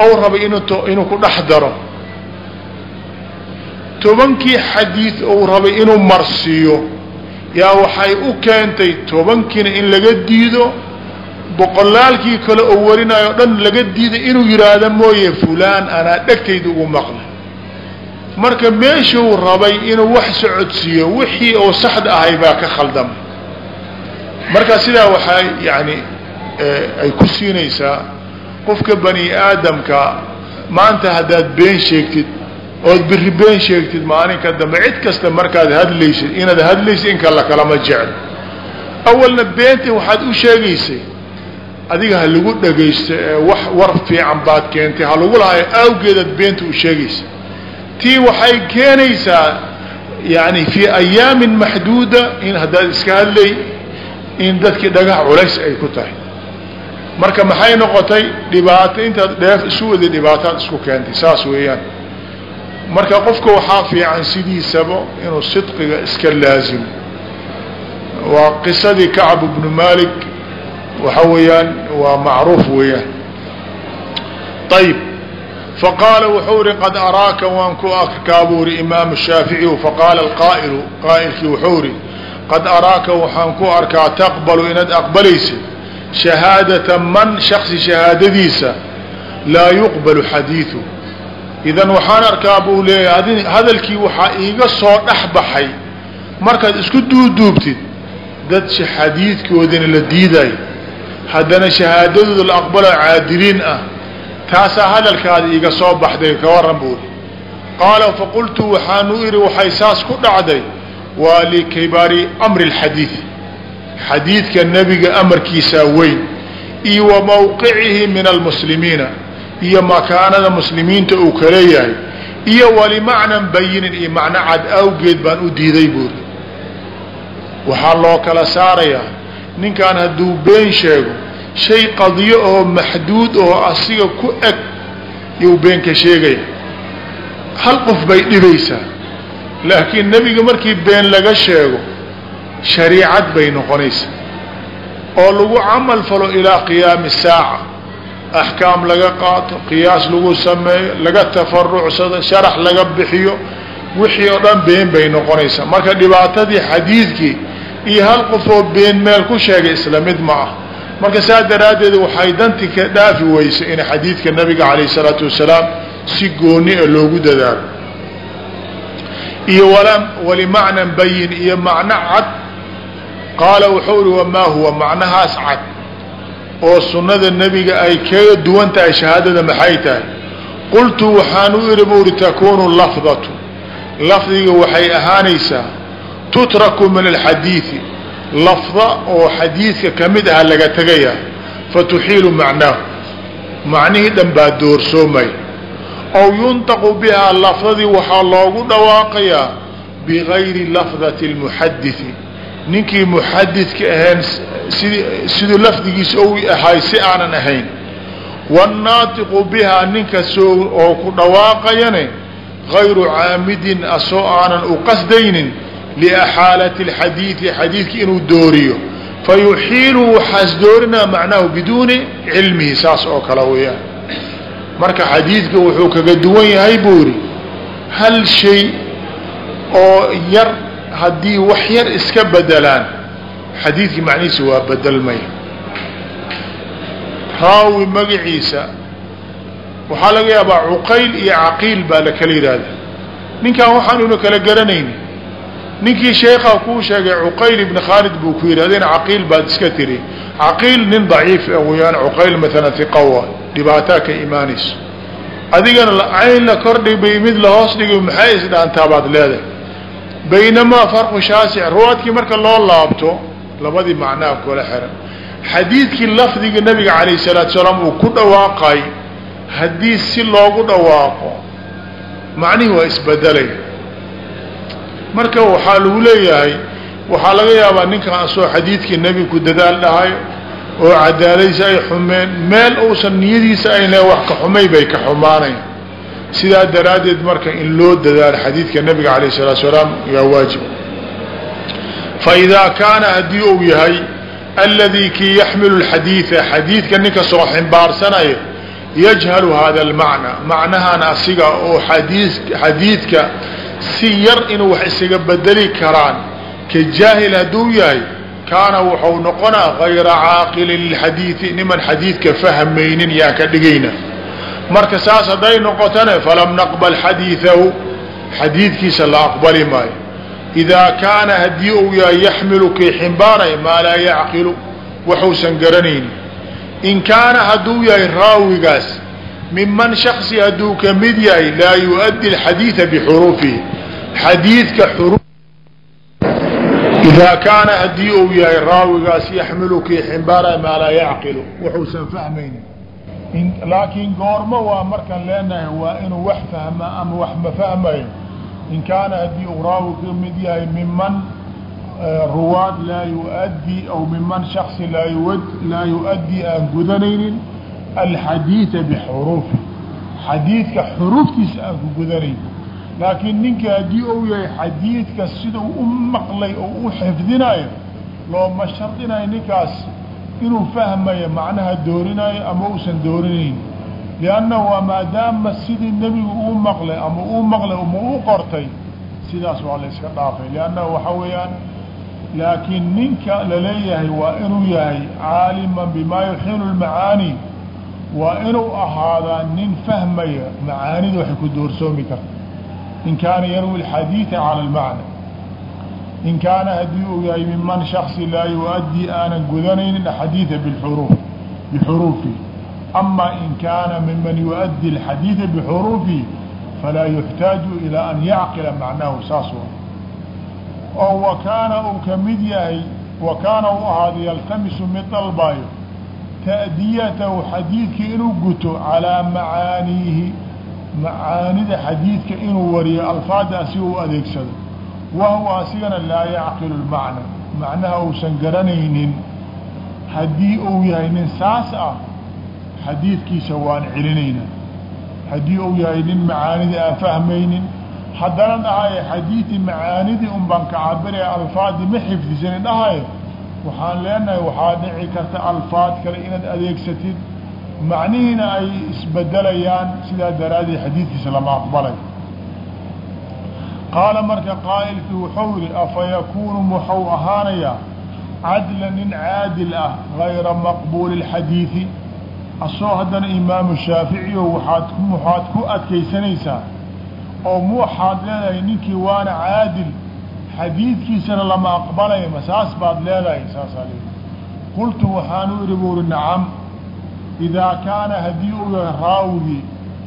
ou rabay inuu ku dhex daro. Tobankii xadiid uu rabay inuu marsiiyo yaa waxay u keentay tobankiina in laga diido boqolaalkii kale oo warinayo o dhan laga diiday inuu yidhaahdo mooye fulaan anaa dhegtayda ugu maqlay. Marka meeshuu rabay inuu wax socodsiiyo wixii oo saxda ahay baa ka khaldamay. Marka sidaa waxaa yani ay ku siinaysaa qofka bani aadamka maanta haddaad been sheegtid ood biri been sheegtid maalinka dambe cid kasta markaad hadlaysid inaad hadlaysid in kala kalama jeclo awalna beenta waxaad u sheegaysay adiga ha lagu dhagaysto ee wax war fiican baad keentay ha lagu lahayo awgeedaad beenta u sheegaysa. Tii waxay keenaysaa yani fii ayaamin maxduuda in haddaad iska hadlay in dadkii dhagax culays ay ku tahay. Marka maxay noqotay? Dhibaato intaad dheef isu waday dhibaataad isku keentay saas weeyaan. Marka qofka waxaa fiican sidiisaba inuu sidqiga iska laazimo. Waa qisadii kacb bnu malik waxa weeyaan waa macruuf weeyaan. Ayb faqaala wuxuu ihi qad araaka waan ku arkaa buu ihi imaamu shaaficiyu faqaala alqaa'ilu qaa'ilkii wuxuu ihi qad araaka waxaan ku arkaa taqbalu inaad aqbalaysid shahaadata man shaksi shahaadadiisa laa yuqbalu xadiidu. Idan waxaan arkaa buu leeyahay hadalkii waxaa iiga soo dhex baxay. Markaad isku duuduubtid dad xadiidkoodina la diidayo haddana shahaadadooda la aqbalo caadiliin ah taasaa hadalkaada iiga soo baxday ka waran buuri qaala faqultu waxaanu idhi waxay saas ku dhacday waa likibari amri lxadiid xadiidka nebiga amarkiisaa weyn iyo wa mawqicihi min almuslimiina iyo makaanada muslimiinta uu ka leeyahay iyo walimacnan bayinin iyo macno cad awgeed baan u diiday buuri waxaa loo kala saarayaa ninkan hadduu been sheego shay qadiyo oo maxduud oo asiga ku eg yuu beenka sheegaya. Hal qof bay dhibaysaa laakiin nebiga markii been laga sheego shariicad bay noqonaysaa. Oo lagu camal falo ilaa qiyaami saaca axkaam laga qaato qiyaas lagu sameeyo laga tafarucsado sharax laga bixiyo wixii oo dhan been bay noqonaysaa. Marka dhibaatadii xadiidkii iyo hal qof oo been meel ku sheegay isla mid ma ah. Marka saa daraaddeed waxay danti ka dhaafi weysa in xadiidka nabiga calayh isalaatu wasalaam si gooni a loogu dadaalo. Iyo walimacnan bayin iyo macno cad. Qaala wuxuu ihi wamaa huwa macnahaas cad? Oo sunnada nebiga ay kaga duwan tahay shahaadada maxay tahay? Qultu waxaan u idhi buu ihi takuunu lafdatu. Lafdiga waxay ahaanaysaa tutraku min alxadiidi lafda oo xadiidka ka mid aha laga tegayaa fatuxiilu macnaahu. Macnihii dhan baa doorsoomay. Aw yuntaqu bihaa lafdadii waxaa loogu dhawaaqayaa bigayri lafdati lmuxadidi ninkii muxadidka ahayn siduu lafdigiisa ou ahay si aanan ahayn. Wاnnaatiqu bihaa ninka soo oo ku dhawaaqayane gayru caamidin asoo aanan u qasdaynin liaxaalati اlxadiidi xadiidki inuu dooriyo fayuxiilu waxaas doorinaa macnahu biduuni cilmihi saas oo kale weeyaan marka xadiidka wuxuu kaga duwan yahay buu yidhi hal shay oo yar haddii wax yar iska bedelaan xadiidkii macnihiisa waa bedelmaya raawi magaciisa waxaa laga yaabaa cuqayl iyo caqiil baa la kala yidhaahda ninkan waxaanuna kala garanayni ninkii sheekha kuu sheegay cuqayl ibni khaalid buu ku yidhi adina caqiil baad iska tiri. Caqiil nin daciif ah weyaan cuqayl maalan hiqawa dhibaataa ka imaanayso. Adigana cayn la kordhigay mid la hoos dhigay maxay isdhaantaa baad leedahay? Baynamaa farqu shaasic ruwaadkii marka loo laabto labadii macnaa kula xiran. Xadiidkii lafdiga nabiga calayh salaatu salaam uu ku dhawaaqay haddii si loogu dhawaaqo macnihii waa isbedelay marka waxaa lagu leeyahay waxaa laga yaabaa ninkan xadiidkii nebiga ku dadaal dhahayo oo cadaalaysa ay xumeen meel uusan niyadiisa ayna wax ka xumay bay ka xumaanayn. Sidaa daraaddeed marka in loo dadaalo xadiidka nabiga calayh salaatu salaam yaa waajib. Fa idaa kaana haddii uu yahay alladii kii yaxmilu lxadiida xadiidka ninka soo ximbaarsanaya yajhalu hada almacna macnahan asiga oo xadii xadiidka si yar inuu wax isaga bedeli karaan. Ka jaahil hadduu yahay kaana wuxuu noqonaa hayra caaqilin lilxadiidi niman xadiidka fahmaynin yaa ka dhigayna. Marka saas hadday noqotane falam naqbal xadiidahu xadiidkiisa la aqbali maayo. Idaa kaana haddii uu yahay yaxmilu kii ximbaanay maa laa yacqilu waxuusan garanaynin. In kaana hadduu yahay raawigaas miman shaksi hadduu ka mid yahay laa yu-addi alxadiida bixuruufihi xadiidka xuru idaa kaana haddii uu yahay raawigaas yaxmilu kii ximbaara maa laa yacqilu. Wuxuusan fahmaynin. Laakiin goormo waa markaan leenahay waa inuu wax fahmaa ama wax ma fahmayo. In kaana haddii uu raawi mid yahay miman e, ruwaad laa yuadii aw miman shaksi laa yu-addii aan gudanaynin alxadiida bixuruufi xadiidka xuruuftiisa aan ku gudanaynin laakiin ninka haddii uu yahay xadiidka sidau u maqlay oo u xifdinayo looma shardinayo ninkaas inuu fahmayo macnaha doorinayo ama uusan doorinayn. Lianna waa maadaama sidii nebigu uu maqlay ama uu maqlay ama u qortay sidaas waa la iska dhaafay. Lianna waxa weeyaan laakiin ninka la leeyahay waa inuu yahay caaliman bimaa yuxiilu lmacaani waa inuu ahaadaa nin fahmaya macaanida waxay ku doorsoomi karta in kaana yarwi اxadiiثa calى اlmacna in kaana haddii uu yahay miman shaksi laa yuؤdii aanan gudanaynin axadiiثa bxuruuf bxuruufi ama in kaana miman yuؤdي اxadiiثa bxuruufi falaa yuxtaaju ilىa an yacqila macnahu saas wa oo wa kaana uu kamid yahay wa kaana u ahaada yaltamisu mid dalbayo ta'diyatahu xadiidka inuu guto calaa macaaniihi macaanida xadiidka inuu wariyo alfaada asiga u adeegsado wahuwa asigana laa yacqilu lmacna macnaha uusan garanaynin. Haddii uu yahay nin saas ah xadiidkiisa waan celinaynaa haddii uu yahay nin macaanida aan fahmaynin haddana dhahaye xadiidii macaanidii un baan ka cabiraya alfaadii ma xifdisanin dhahaye waxaan leenahay waxaa dhici karta alfaad kale inaad adeegsatid macnihiina ay isbedelayaan sidaa daraaddeed xadiidkiisa lama aqbalay. Qaala marka qaa'ilkii wuxuu yihi afa yakuunu muxuu ahaanayaa cadla nin caadil ah gayra maqbuuli اlxadiidi asoo haddana imaamu shaaficiyo waaad waxaad ku adkaysanaysaa oo mu waxaad leedahay ninkii waana caadil xadiidkiisana lama aqbalayo ma saas baad leedahay saasaa qultu waxaanu uhi nacam idaa kaana haddii uu yahay raawigii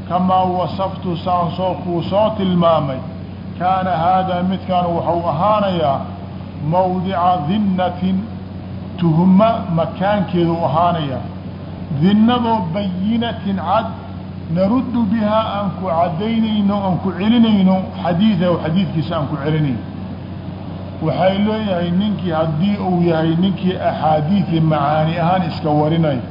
kamaa wasaftu saan soo kuu soo tilmaamay kaana haadaa midkaan waxau ahaanayaa mawdica dinnatin tuhma makaankeedu ahaanayaa dinnadoo bayinatin cad naruddu bihaa aan ku caddaynayno aan ku celinayno xadiidahu xadiidkiisa aan ku celinayno waxay leeyahay ninkii haddii uu yahay ninkii axaadiidi macaani ahaan iska warinayo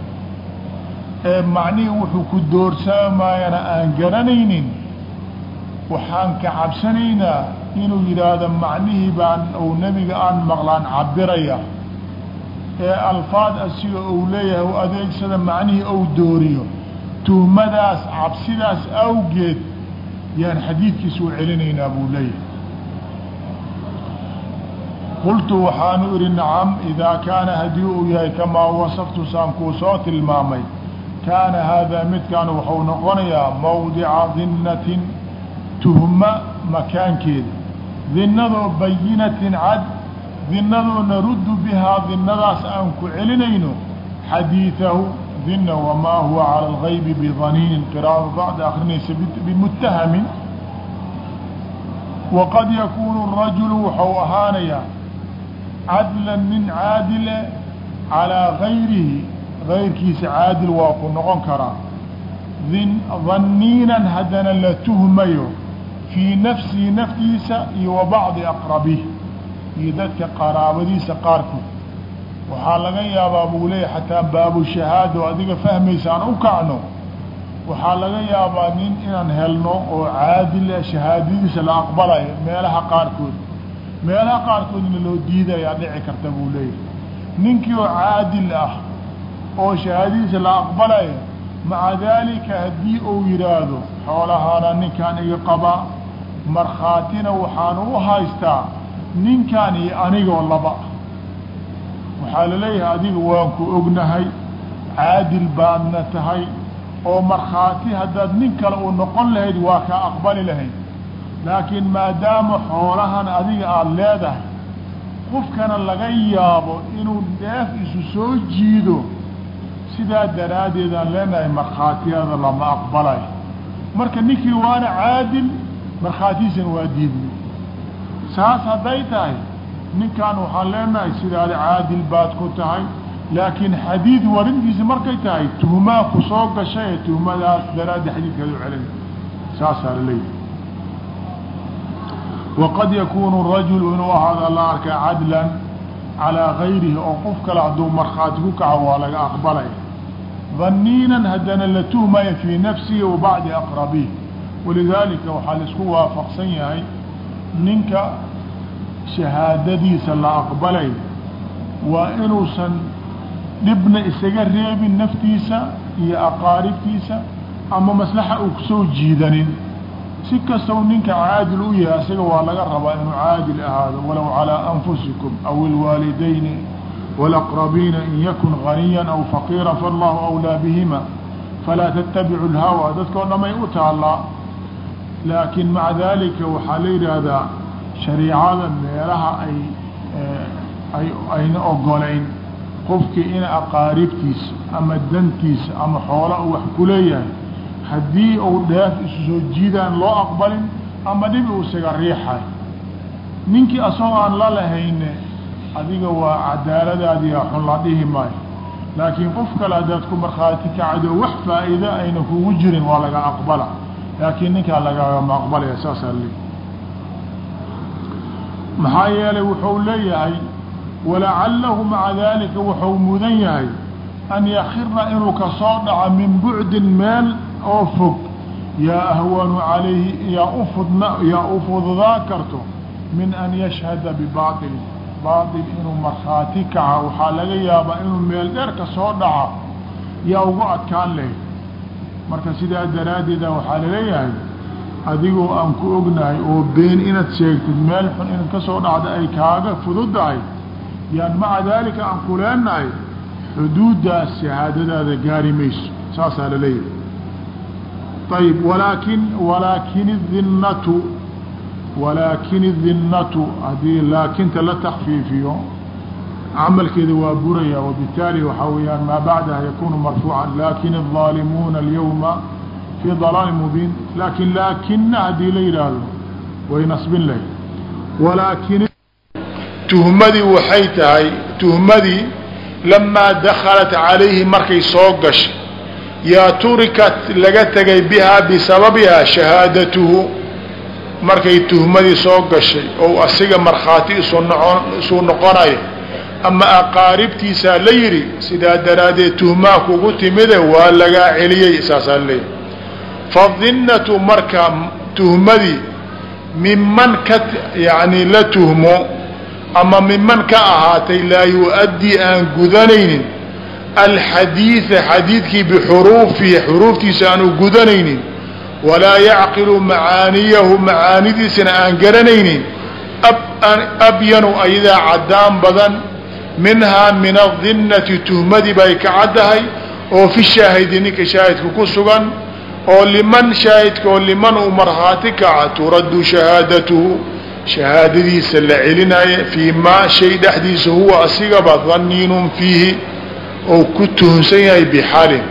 ee macnihii wuxuu ku doorsamaayana aan garanaynin. Waxaan ka cabsanaynaa inuu yidhaahdo macnihii baan ou nebiga aan maqlaan cabiraya ee alfaad asiga uu leeyahay u adeegsada macnihii ou dooriyo. Tuhmadaas cabsidaas awgeed yaan xadiidkiisa u celinaynaa buu leeyahay. Qultu waxaanu idhi nacam idaa kaana haddii uu yahay kamaa wasaftu saan kuu soo tilmaamay kaana haadaa midkaan wuxuu noqonayaa mawdica dinnatin tuhma makaankeeda dinnadoo bayinatin cad dinnadoo naruddu bihaa dinnadaas aan ku celinayno xadiidahu dinna wamaa huwa cala algaybi bidaniinin qiraa'ada bacda akrinaysa bimuttahamin waqad yakuunu rajulu waxau ahaanayaa cadlan nin caadile calaa gayrihi gayrkiisa caadil waa ku noqon karaa. Dhanniinan haddana la tuhmayo fii nafsihi naftiisa iyo wa bacdi aqrabih iyo dadka qaraabadiisa qaarkood. Waxaa laga yaabaa buu leeyahy xataa baabushahaada oo adiga fahmaysa aan u kacno. Waxaa laga yaabaa nin inaan helno oo caadil shahaadadiisa la aqbalayo meelaha qaarkood. Meelaha qaarkoodna loo diidayaa dhici karta buu leeyahay. Ninkii oo caadil ah oo shahaadadiisa la aqbalayo maca daalika haddii uu yidhaahdo xoolahaana ninkaan iga qabaa markhaatina waxaan u haystaa ninkaan iyo anigoo laba. Waxaa la leeyahay adiga waan ku ognahay caadil baadna tahay oo markhaati haddaad nin kale uu noqon lahayd waa kaa aqbali lahayd. Laakiin maadaama xoolahan adiga aada leedahay qofkana laga yaabo inuu dheef isu soo jiido sidaa daraaddeed aan leenahay markhaatiyada lama aqbalay. Marka ninkii waana caadil markhaatiisana waa diidnay saas hadday tahay ninkan waxaan leenahay sidaada caadil baad ku tahay laakiin xadiid warintiisa markay tahay tuhmaa ku soo gashay tuhmadaas daraaddi xadiidkaad u celin. Saasaa la leeyahay. Waqad yakuunu rajulu inuu ahaada la arkaa cadlan calaa gayrihi oo qof kale hadduu markhaati ku kaco waa laga aqbalaya daniinan haddana la tuhmaya fii nafsihi wa bacdi aqrabihi. Walidaalika waxaa la isku waafaqsan yahay ninka shahaadadiisa la aqbalay waa inuusan dhibna isaga reebin naftiisa iyo aqaaribtiisa ama maslaxa uu ku soo jiidanin. Si kastau ninka caadil u yahay isaga waa laga rabaa inuu caadil ahaado walow calىa anfusikum aw ilwaalidayni wاlaqrabiina in yakun ganiya aw faqiira faاllahu awlaa bihima falaa tattabicu اlhawa dadkao dhamay u taallaa laakiin maca dalika waxaa la yidhaahdaa shariicada meelaha ay ay ayna ogolayn qofkii ina aqaaribtiisa ama dantiisa ama xoola u wax ku leeyahay haddii uu dheef isu soo jiidaan loo aqbalin ama dhib uu isaga riixay ninkii asagoo aan la lahayne adiga waa cadaaladaadiya xun la dhihi maayo laakiin qof kale haddaad ku markhaati kacdo wax faa'iida ayna kugu jirin waa laga aqbala. Laakiin ninkaa lagagama aqbalaya saasaa leey maxaa yeelay wuxuu leeyahay walacalahu maca dalika wuxuu mudan yahay an yakira inuu ka soo dhaco min bucdin meel oo fog. Yaa ahwanu calayhi yaa ufudna yaa u fududaa karto min an yashhada bibaail baail inuu markhaati kaca waxaa laga yaabaa inuu meel dheer ka soo dhaca yaa ugu adkaan leh. Marka sidaa daraaddeeda waxaa la leeyahay adigoo aan ku ognahay oo been inaad sheegtid meel xun inaad ka soo dhacda ay kaaga fududahay yaan maca daalika aan ku leenahay xuduuddaas shahaadadaada gaari mayso. Saasaa la leeyahay ayb walaakin walaakin الdinatu walaakin الdinatu haddii laakinta la takfiifiyo camalkeeda waa buraya wabitaali waxaa weyaan maa bacdaha yakunu marfuuca lakin الظaalimuuna اlyawma fii ضalaali mubiin lakin laakina haddii la yidhaahdo way nasbin lahay walaakin tuhmadii waxay tahay tuhmadii lamaa dakhalat calayhi markay soo gashay yaa turikat laga tegay bihaa bisababihaa shahaadatuhu markay tuhmadii soo gashay ou asiga markhaati isuu noqonayo ama aqaaribtiisaa la yidhi sidaa daraaddeed tuhmaa kugu timide waa lagaa celiyey saasaa leeyahy fadinnatu marka tuhmadii miman ka yani la tuhmo ama miman ka ahaatay laa yu-addii aan gudanaynin alxadiida xadiidkii bixuruufihi xuruuftiisa aanu gudanaynin walaa yacqilu macaaniyahu macaanidiisana aan garanaynin abyanu ayadaa caddaan badan minhaa min adinnati tuhmadii bay ka caddahay oo fi shaahidi ninka shaahidka ku sugan oo liman shaahidka oo liman uu markhaati kaca turaddu shahaadatuhu shahaadadiisa la celinaya fii maa shay dhexdiisa huwa asigaba daniinun fiihi ou ku tuhunsan yahay bixalin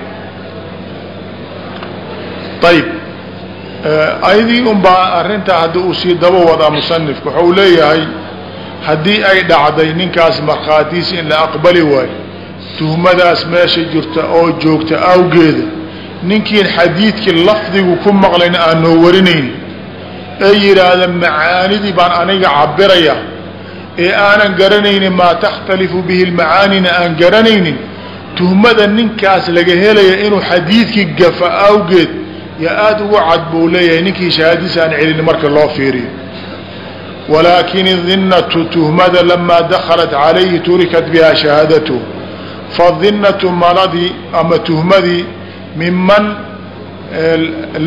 ayb ayadii unbaa arrintaa haddi uu sii daba wadaa musanifku waxau leeyahay haddii ay dhacday ninkaas markhaatiisa in la aqbali waayo tuhmadaas meesha jirta oo joogta awgeeda ninkiin xadiidkii lafdigu ku maqlayn aan noo warinayni ee yidhaahda macaanidii baan aniga cabiraya ee aanan garanaynin maa takhtalifu bihi lmacaanina aan garanaynin tuhmada ninkaas laga helaya inuu xadiidkii gafa awgeed yaa aada ugu cad buu leeyahay ninkii shahaadadiisa aan celin marka loo fiiriyo. Walaakin idinatu tuhmada lamaa dakhalat calayhi turikat biha shahaadatuh fadinatu maladii ama tuhmadii miman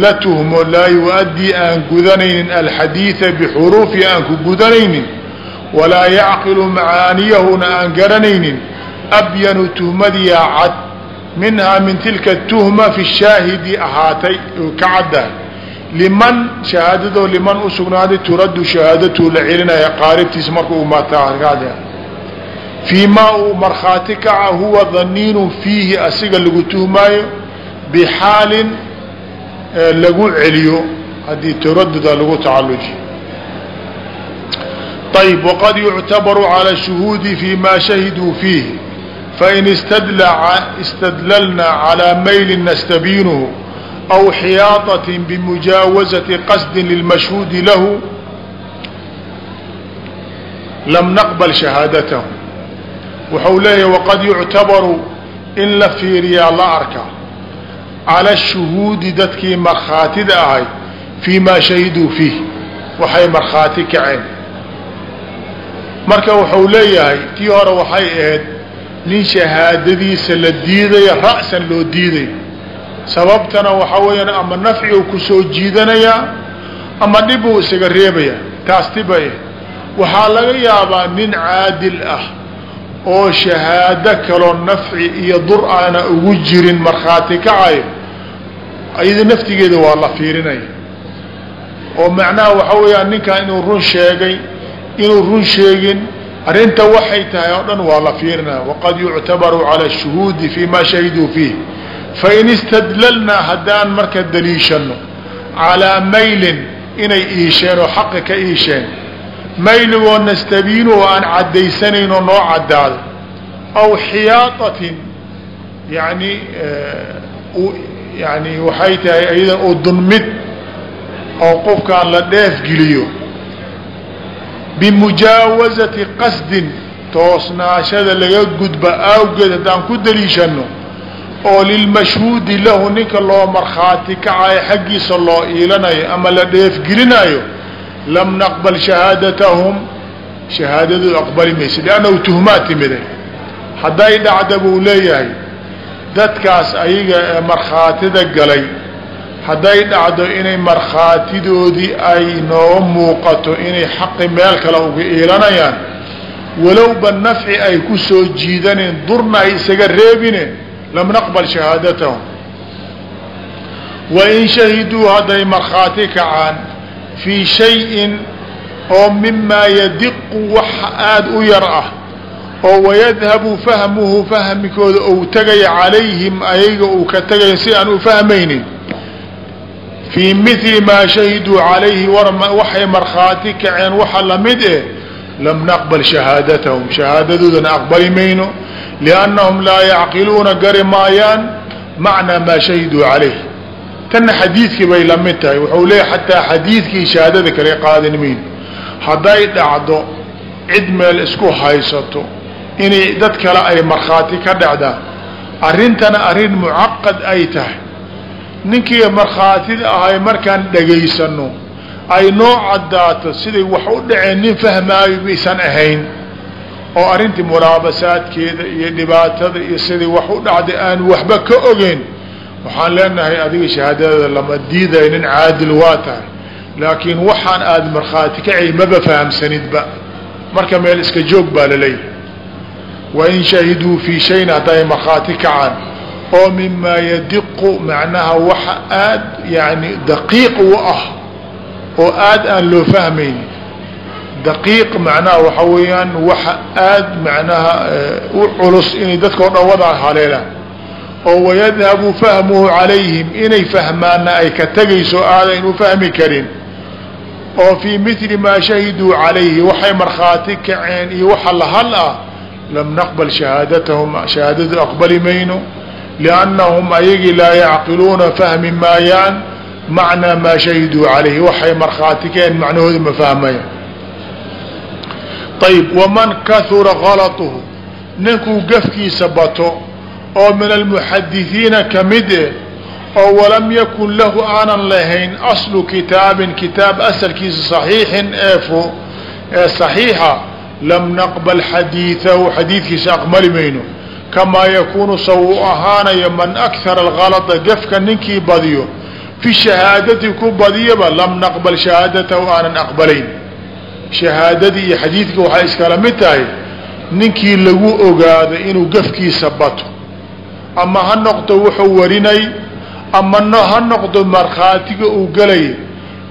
la tuhmo laa yu-addii aan gudanaynin alxadiida bixuruufi aan ku gudanaynin walaa yacqilu macaaniyahuna aan garanaynin abyanu tuhmadiyaa cad minhaa min tilka tuhma fi shaahidi ahaatay oo ka caddahay liman shahaadadoo liman u sugnaaday turaddu shahaadatu la celinaya qaaribtiisa marka uu maataada fii maa uu markhaati kaca huwa daniinun fiihi asiga lagu tuhmaayo bixaalin lagu celiyo. Haddii taraduda lagu tacaluji ayb waqad yuctabaru calى shuhuudi fi ma shahiduu fiihi fain istadlalnaa calىa maylin nastabiinuhu aw xiyaaaةi bimujaawazati qasdi lilmashhuudi lahu lam naqbal shahaadatahu wuxuu leeyahy waqad yuctabaru in la fiiriyaa la arka cala shuhuudi dadkii markhaatida ahay fii maa shahiduu fiih waxay markhaati kaceen marka wuxuu leeyahay tii hore waxay ahayd nin shahaadadiisa la diidaya ra'san loo diiday. Sababtana waxaa weeyaan ama nafci uu ku soo jiidanayaa ama dhib uu isaga reebaya. Taas tiba eh waxaa laga yaabaa nin caadil ah oo shahaado kaloo nafci iyo dur aana ugu jirin markhaati kacayo iyada naftigeeda waa la fiirinaya. Oo macnaha waxaa weeyaan ninkan inuu run sheegay inuu run sheegin arrinta waxay tahay oo dhan waa la fiirinaya waqad yuctabaru cala shuhuudi fi ma shahiduu fiih. Fain istadlalnaa haddaan marka daliishano calaa maylin inay iisheen oo xaqi ka iisheen. Mayligoo nastabiinu oo aan caddaysanayn oo noo caddaado aw xiyaadatin yani yani waxay tahay iyada oo dunmid oo qofkaan la dheefgeliyo bimujaawazati qasdin toosnaashada laga gudba awgeed haddaan ku daliishano oo lilmashhuudi lahu ninka loo markhaati kacayo xaggiisa loo iilanayo ama la dheefgelinayo lam naqbal shahaadatahum shahaadadu aqbali maysa liannahu tuhmaad timide. Hadday dhacda buu leeyahay dadkaas ayaga ee markhaatida galay hadday dhacdo inay markhaatidoodii ay nooga muuqato inay xaqi meel kale uga iilanayaan walowba nafci ay ku soo jiidaneen durna ay isaga reebineen lam naqbal shahaadatahum wain shahiduu hadday markhaati kacaan fii shayin oo mimaa yadiqu wax aada u yar ah oo wayadhabu fahmuhu fahmikooda ou tegaya calayhim ayaga uu ka tegaya si aan u fahmaynin fii mili maa shahiduu calayhi waxay markhaati kaceen waxa la mid eh lam naqbal shahaadatahum shahaadadoodana aqbali mayno liannahum laa yacqiluuna gari maayaan macnaa maa shahiduu calayh tanna xadiidkii bay la mid tahay wuxuu leeyahy xataa xadiidkii shahaadada kale qaadin mayno. Hadday dhacdo cid meel isku haysato inay dad kale ay markhaati ka dhacdaan arrintana arrin mucaqad ay tahay ninkii markhaatida ahay markaan dhagaysano ay noo caddaato siday wax u dhaceen nin fahmaayo maysan ahayn oo arrintii mulaabasaadkeeda iyo dhibaatada iyo sidai wax u dhacday aan waxba ka ogeyn waxaan leenahay adiga shahaadada lama diidayo nin caadil waa tahay. Laakiin waxaan aada markhaati kacay maba fahamsanidba. Marka meel iska joog baa la leeyahay wain shahiduu fii shayin hadday markhaati kacaan oo mimaa yadiqu macnaha waxa aad yani daqiiq u ah oo aad aan loo fahmaynin daqiiq macnaha waxa weeyaan waxa aad macnaha u culus inay dadka o dhan wada haleelaan. Oo wayadhabu fahmuhu calayhim inay fahmaanna ay ka tegayso aadayn u fahmi karin. Oo fii mili maa shahiduu calayhi waxay markhaati kaceen iyo waxa la hal ah lam naqbal shahaadatahum shahaadadu aqbali mayno liannahum ayagii laa yacqiluuna fahmi maayaan macnaa maa shahiduu calayhi waxay markhaati kaceen macnahooda ma fahmayaan ayb waman kahura galatuhu ninkuu gafkiisa bato oo min almuxadisiina ka mid eh oo walam yakun lahu aanan lahayn aslu kitaabin kitaab asalkiisa saxiixin eefo ee saxiixa lam naqbal xadiidahu xadiidkiisa aqbali mayno kamaa yakuunu saw u ahaanayo man akhara algalada gafka ninkii badiyo fi shahaadati ku badiyaba lam naqbal shahaadatahu aanan aqbalayn. Shahaadadii iyo xadiidka waxay iskala mid tahay ninkii lagu ogaado inuu gafkiisa bato. Ama ha noqdo wuxuu warinay ama ha noqdo markhaatiga uu gelay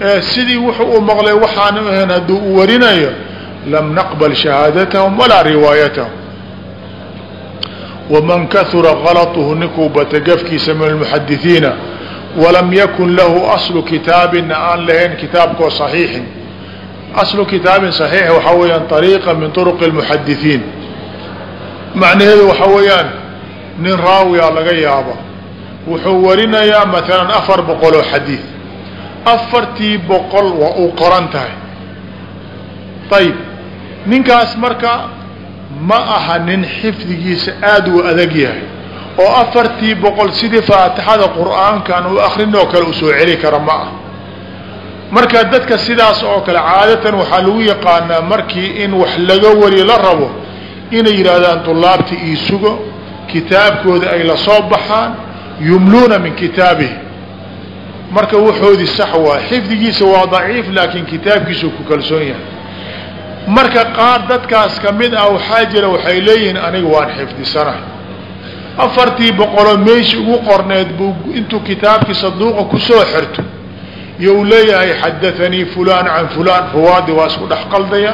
ee sidii wuxuu u maqlay waxaanu ahayn hadduu u warinayo lam naqbal shahaadatahum walaa riwaayatahum waman kahura khalatuhu ninkuu bata gafkiisa min almuxadisiina walam yakun lahu aslu kitaabinna aan lahayn kitaabkoo saxiixin aslu kitaabin saxiix waxaa weeyaan ariiqa min turuqi almuxadisiin macnaheedu waxaa weeyaan nin raawiya laga yaabo wuxuu warinayaa maalan afar boqol oo xadiid afartii boqol waa u qoran tahay ayib ninkaas marka ma aha nin xifdigiisa aada u adag yahay oo afartii boqol sidii faatixada qur'aankan uu akrinoo kale u soo celi kara ma ah marka dadka sidaas oo kale caadatan waxaa lagu yaqaanaa markii in wax laga wari la rabo inay yidhaahdaan tulaabta ii sugo kitaabkooda ay la soo baxaan yumluuna min kitaabihi. Marka waxoodii sax waa xifdigiisa waa daciif laakiin kitaabkiisuu ku kalsoon yahay marka qaar dadkaas ka mid ah waxaa jira waxay leeyihiin aniga waan xifdisanahay afartii boqoloo meeshii ugu qorneed buu intuu kitaabkii saduuqa ku soo xirto iyo uu leeyahay xadaanii fulaan can fulaan ruwaadii waa isku dhex qaldaya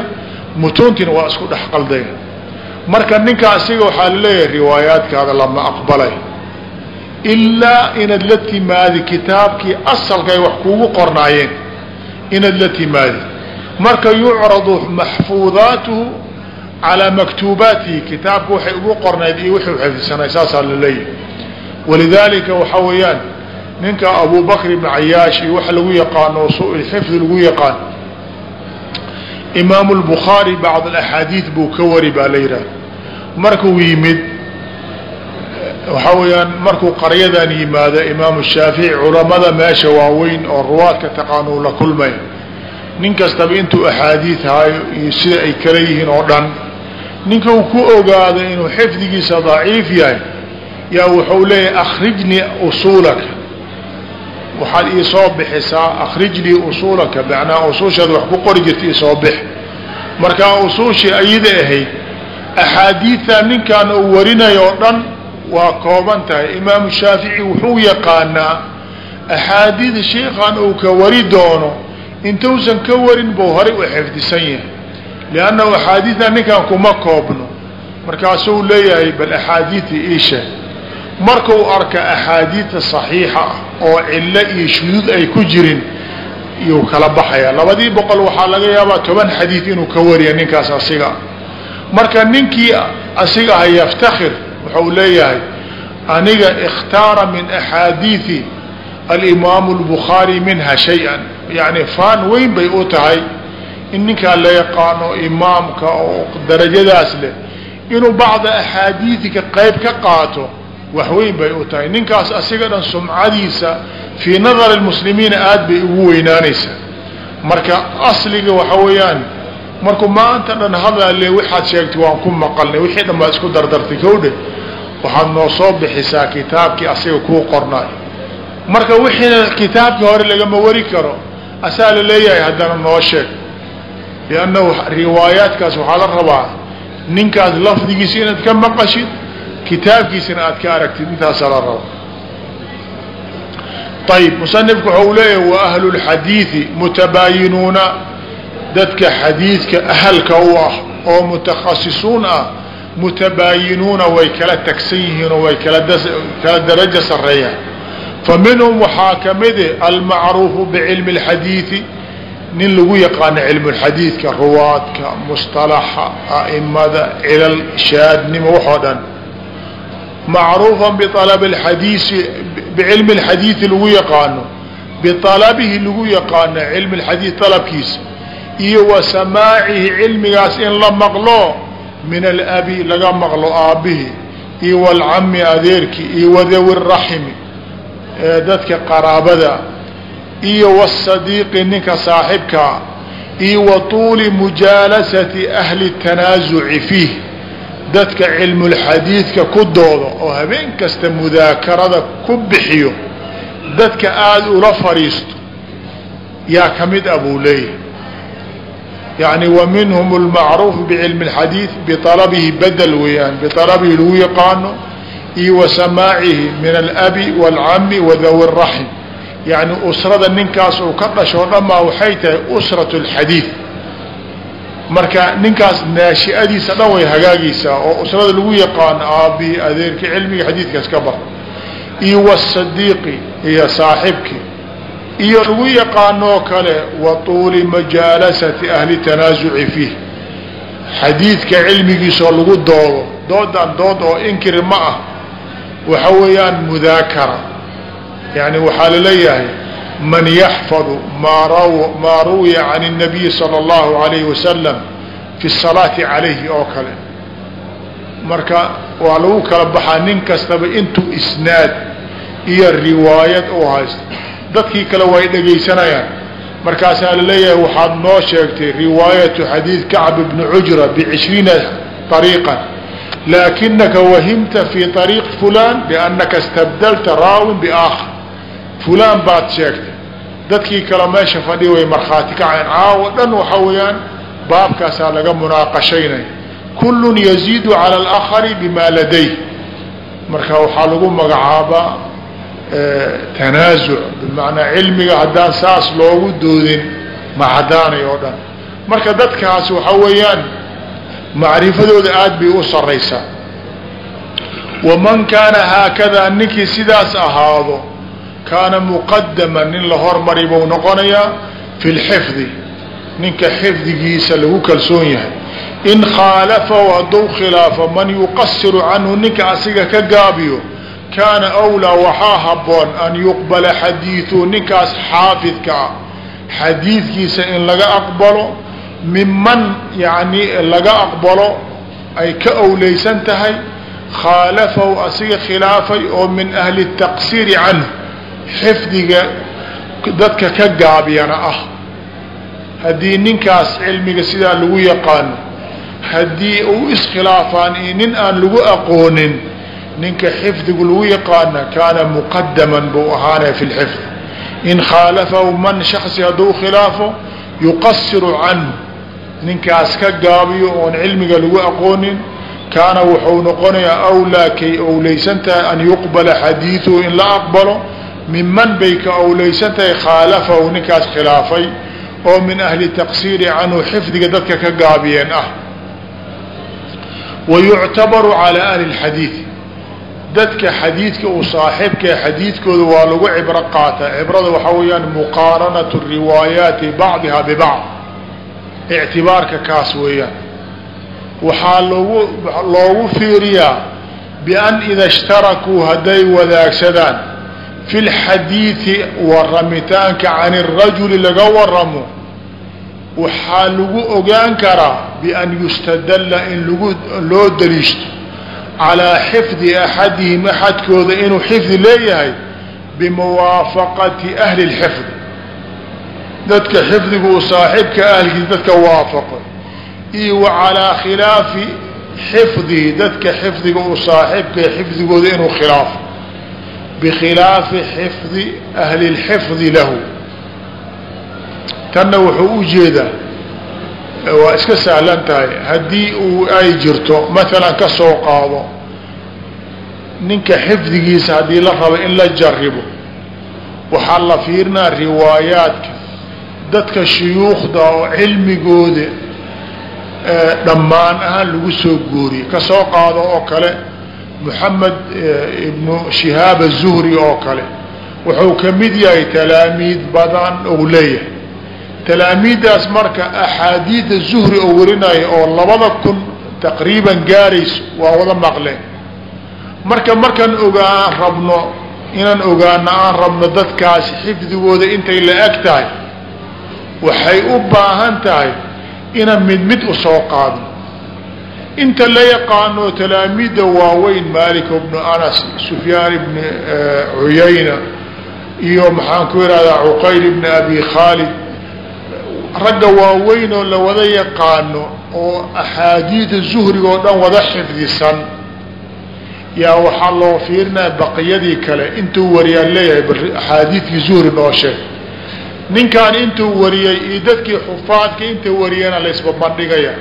mutuuntiina waa isku dhex qaldaya. Marka ninka asiga waxaa la leeyahay riwaayaadkaada lama aqbalay ilaa inaad la timaadi kitaabkii asalka ay wax kuugu qornaayeen inaad la timaadi marka yucradu maxfuudaatuhu calaa maktuubaatihi kitaabka waxay ugu qornayd iyo wuxuu xifdisanay saasaa la leeyahay. Walidaalika waxaa weeyaan ninka abu bakr ibn waxa lagu yaqaano xifdi lagu yaqaan imaamu lbukhaari bacd alaxaadiid buu ka wari baa la yidhaha markuu yimid waxaa weeyaan markuu qaryadan yimaado imaamu shaafici culamada meesha waaweyn oo ruwaadka taqaanuu la kulmay nin kastaba intuu axaadiid haayo iyo sida ay kala yihiin oo dhan ninka uu ku ogaado inuu xifdigiisa daciif yahay yaa wuxuu leeyahay akhrijnii usuulaka. Waxaad iisoo bixisaa akhrijnii usuulaka. Macnaa usuushaad wax ku qori jirta iisoo bix. Markaa usuushii ayada ahayd axaadiidta ninkan uu warinayo o dhan waa kooban tahay. Imaamu shaafici wuxuu yaqaanaa axaadiid sheikhan uu ka wari doono intuusan ka warin buu horay u xifdisan yahay. Liannahu axaadiidta ninkan kuma koobno. Markaasuu leeyahay bal axaadiidta iisha markuu arka axaadiidta saxiixa ah oo cillo iyo shuduud ay ku jirin iyuu kala baxaya labadii boqol waxaa laga yaabaa toban xadiid inuu ka wariya ninkaas asiga. Marka ninkii asiga ah yaftakir wuxuu leeyahay aniga ikhtaara min axaadiidi alimaamu اlbukhaari minha shay-an yani faan weyn bay u tahay in ninkaa la yaqaano imaamka oo darajadaas leh inuu bacda axaadiidika qayb ka qaato wax weyn bay u tahay. Ninkaas asiga dhan sumcadiisa fii nadari muslimiina aad bay ugu weynaanaysaa marka asliga waxa weeyaan markuu maanta dhan hadale waxaad sheegtay waan ku maqalnay wixii dhan baad isku dardartay kowdhe. Waxaad noo soo bixisaa kitaabkii asiga kuu qornaay marka wixiina kitaabkii hore lagama wari karo asaa la leeyahay haddana noo sheeg. Liannahu riwaayaadkaas waxaa la rabaa ninkaas lafdigiisa inaad ka maqashid kitaabkiisana aad ka aragtid intaasaa la rabaa ayb musanifku waxa uu leeyahay wa ahlu lxadiidi mutabaayinuuna dadka xadiidka ahalka u ah oo mutakhasisuun ah mutabaayinuuna way kala tagsan yihiin oo way kala darajo sareeyaan fa minhum waxaa kamide almacruufu bicilmi اlxadiidi nin lagu yaqaano cilmu lxadiidka ruwaadka mustalaxa a'imada cilal shaadnimo waxoo dhan macruufa bialabi lxadiisi bicilmi اlxadiidi lagu yaqaano bialabihi lagu yaqaano cilmi اlxadiid alabkiisa iyo wa samaacihi cilmigaas in la maqlo min alabi laga maqlo aabbihi iyo walcami adeerki iyo wadawi raximi dadka qaraabada iyo wasadiiqi ninka saaxibkaa iyo wa tuuli mujaalasati ahli tanaasuci fiih. Dadka cilmulxadiidka ku doodo oo habeen kasta mudaakarada ku bixiyo dadka aada ula fadhiisto yaa ka mid ah buu leeyahay. Yani wa minhum اlmacruuf bcilmi اxadiid bialabihi badel weeyaan bialabihi lagu yaqaano iyo wa samaacihi min alabi wاlcami wadawi raxim yani usrada ninkaas uu ka dhashoo dhammaa waxay tahay usrat اlxadiid marka ninkaas naashiadiisa dhan way hagaagaysaa oo usrada lagu yaqaano aabii adeerkii cilmiga xadiidkaas ka bar. Iyo wasadiiqi iyo saaxibkii. Iyo lagu yaqaanoo kale wa tuuli majaalasati ahli tanaasuci fiih. Xadiidka cilmigiisoo lagu doodo doodan dood oo inkiri ma ah waxa weeyaan mudaakara yani waxaa laleeyahay man yaxfadu maa ruwiya can الnabiyi salى اllahu alayhi wasalam fi الsalaati calayhi oo kale marka waa lagu kala baxaa nin kastaba intuu isnaad iyo riwaayad u haysto dadkii kale way dhegaysanayaan markaasaa laleeyahay waxaad noo sheegtay riwaayatu xadiid kacb bni cujra bcishriina طariiqan laakinaka wahimta fi طariiq fulan biannaka istabdalta raawin biaakhar fulaan baad sheegtay dadkii kale meesha fadhiya way markhaati kacayn caawo dhan waxa weeyaan baabkaasaa laga munaaqashaynaya kullun yaziidu cala alaakhari bima ladayh marka waxaa lagu magacaabaa tanaasuc bimacnaa cilmiga haddaan saas loogu doodin ma caddaanay oo dhan marka dadkaas waxa weeyaan macrifadooda aad bay u saraysaa waman kaana haakadaa ninkii sidaas ahaado kaana muqadaman nin la hormari buu noqonayaa fi lxifdi ninka xifdigiisa lagu kalsoon yahay. In khaalafahu hadduu khilaafo man yuqasiru canhu ninka asiga ka gaabiyo kaana wlaa waxaa haboon an yuqbala xadiiثu ninkaas xaafidka ah. Xadiidkiisa in laga aqbalo miman yani laga aqbalo ay ka owleysan tahay khaalafahu asiga khilaafay oo min ahli الtaqsiiri canhu xifdiga dadka ka gaabiyana ah. Haddii ninkaas cilmiga sidaa lagu yaqaano haddii uu iskhilaafaan iyo nin aan lagu aqoonin ninka xifdigu lagu yaqaana kaana muqadaman buu ahaanaya fi lxifd in khaalafahu man shaksi hadduu khilaafo yuqasiru canhu ninkaas ka gaabiyo oon cilmiga lagu aqoonin kaana wuxuu noqonayaa awlaa kay owleysan tahay an yuqbala xadiiduhu in la aqbalo minman bay ka owleysan tahay khaalafahu ninkaas khilaafay oo min ahli taqsiiri canhu xifdiga dadka ka gaabiyeen ah. Wa yuctabaru calaa ahli lxadiid dadka xadiidka uu saaxiibkae xadiidkooda waa lagu cibro qaataa cibrada waxaa weeyaan muqaaranatu riwaayaati bacdiha bibacd ictibaarka kaas weeyaan waxaa loogu loogu fiiriyaa bian ida ishtarakuu hadday wadaagsadaan fi lxadiidi waramitaanka can irajuli laga waramo waxaa lagu ogaan karaa bian yustadalla in lagu loo daliishto calaa xifdi axadihim axadkooda inuu xifdi leeyahay bimuwaafaqati ahli اlxifdi dadka xifdigu uu saaxiibka ahlkiis dadka waafaqo. iyo wa calaa khilaafi xifdihi dadka xifdiga uu saaxiibka xifdigooda inuu khilaafo. bikhilaafi xifdi ahli اlxifdi lahu. tanna wuxuu u jeedaa waa iska sahlan tahay haddii uu ay jirto maalan ka soo qaado ninka xifdigiisa haddii la rabo in la jaribo waxaa la fiirinaa riwaayaadka dadka shuyuukhda oo cilmigooda dhammaan ahaan lagu soo gooriyey ka soo qaado oo kale moxamed ibnu shihaab azuhri oo kale wuxuu ka mid yahay talaamiid badan ou leeyahay. Talaamiiddaas marka axaadiida zuhri oo warinaya oo labada kun taqriiban gaarayso waa wada maqleen. Marka markaan ogaan rabno inaan ogaano aan rabno dadkaasi xifdigooda intay la eg tahay waxay u baahan tahay inaan mid mid u soo qaadno inta la yaqaano talaamiidda waaweyn malik bnu anas sufyaan ibni cuyayna iyo maxaan ku ihahdaa cuqayl ibni abi khaalid ragga waaweyn la wada yaqaano oo axaadiida zuhriga oo dhan wada xifdisan yaa waxaa loo fiirinaya baqiyadii kale. Intuu wariyaan leeyahay axaadiidkii zuhri noo sheeg ninkan intuu wariyey iyo dadkii xufaadka inta wariyana laysbabandhigaya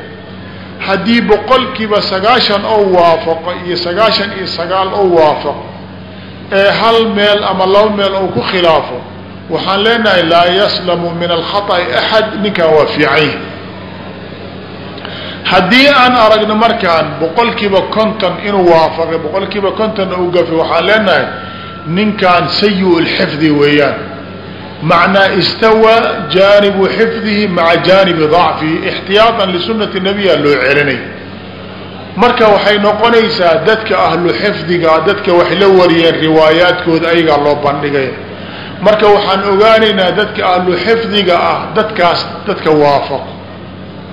haddii boqolkiiba sagaashan oo waafaqo iyo sagaashan iyo sagaal oo waafaqo ee hal meel ama laba meel oo ku khilaafo waxaan leenahay laa yaslamu min alkhaطأi axad ninkan waa fiican yahi haddii aan aragno markaan boqol kiiba konton inuu waafaqay boqol kiiba kontonna u gafay waxaan leenahay ninkan sayi lxifdi weeyaan macnaa istawaa jaanibu xifdihi maca jaanibi dacfihi ixtiyaaan lisunati nabiya loo celinay. Marka waxay noqonaysaa dadka ahlu xifdiga dadka wax la wariyeen riwaayaadkooda ayagaa loo bandhigaya marka waxaan ogaanaynaa dadka ahlu xifdiga ah dadkaas dadka waafaqo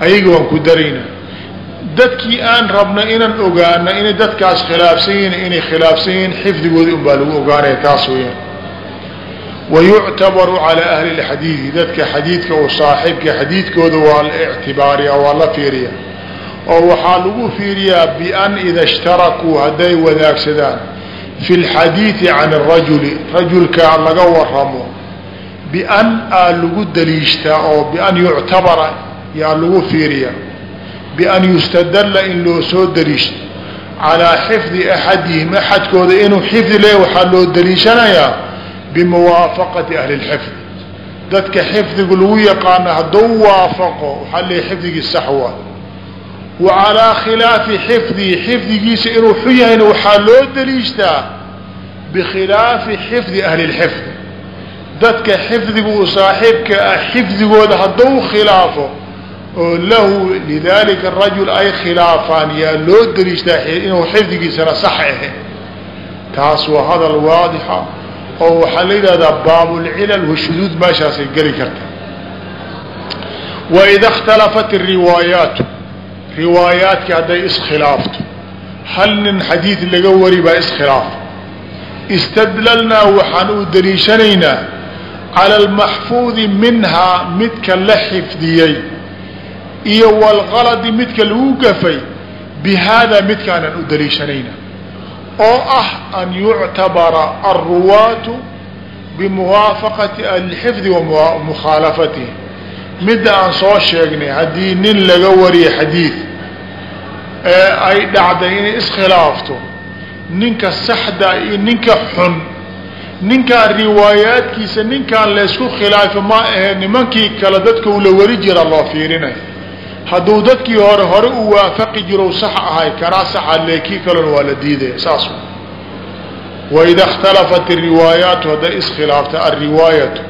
ayaga waan ku daraynaa. Dadkii aan rabna inaan ogaana inay dadkaas khilaafsan yihiin inay khilaafsan yihiin xifdigoodii unbaa wayuctabaru calaa ahli lxadiidi dadka xadiidka u saaxiibka xadiidkooda waa la ictibaariya waa la fiiriya oo waxaa lagu fiiriyaa bian ida ishtarakuu hadday wadaagsadaan fi lxadiidi can arajuli rajulka laga waramo bian aa lagu daliishtaa oo bian yuctabara yaa lagu fiiriya bian yustadalla in loo soo daliishto calaa xifdi axadihim axadkooda inuu xifdi le waxaa loo daliishanayaa bimuwaafaqati ahli lxifdi. Dadka xifdigu lagu yaqaano hadduu waafaqo waxaa leeya xifdigii saxwa wa calaa khilaafi xifdihi xifdigiisa inuu xun yahayna waxaa loo daliishtaa bikhilaafi xifdi ahli lxifdi. Dadka xifdigu u saaxiibka ah xifdigooda hadduu khilaafo oo lahu lidalika rajul ay khilaafaan yaa loo daliishtaa inuu xifdigiisana sax ahe. Taas waa hadal waadixa oo waxaa la yidhahdaa baabulcilal washuduud meeshaasay geli karta waida اkhtalafat الriwaayaatu riwaayaadki hadday iskhilaafto hal nin xadiid laga wari baa iskhilaaf istadlalnaa waxaan u daliishanaynaa cala almaxfuudi minhaa midka la xifdiyey iyo walgaladi midka lagu gafay bi haadaa midkaanaan u daliishanayna oo ah an yuctabara alruwaatu bimuwaafaqati alxifdi wa mukhaalafatihi. Midda aan soo sheegnay haddii nin laga wariyo xadiid ee ay dhacday inay iskhilaafto ninka saxda iyo ninka xun ninkaan riwaayaadkiisa ninkaan laysku khilaafo ma ahee nimankii kale dadka ula wari jira loo fiirinay hadduu dadkii hore hore u waafaqi jiro sax ahay kanaa saxa le kii kalena waa la diidaya saas waida اkhtalafat الriwaayaatu hadday iskhilaafta alriwaayatu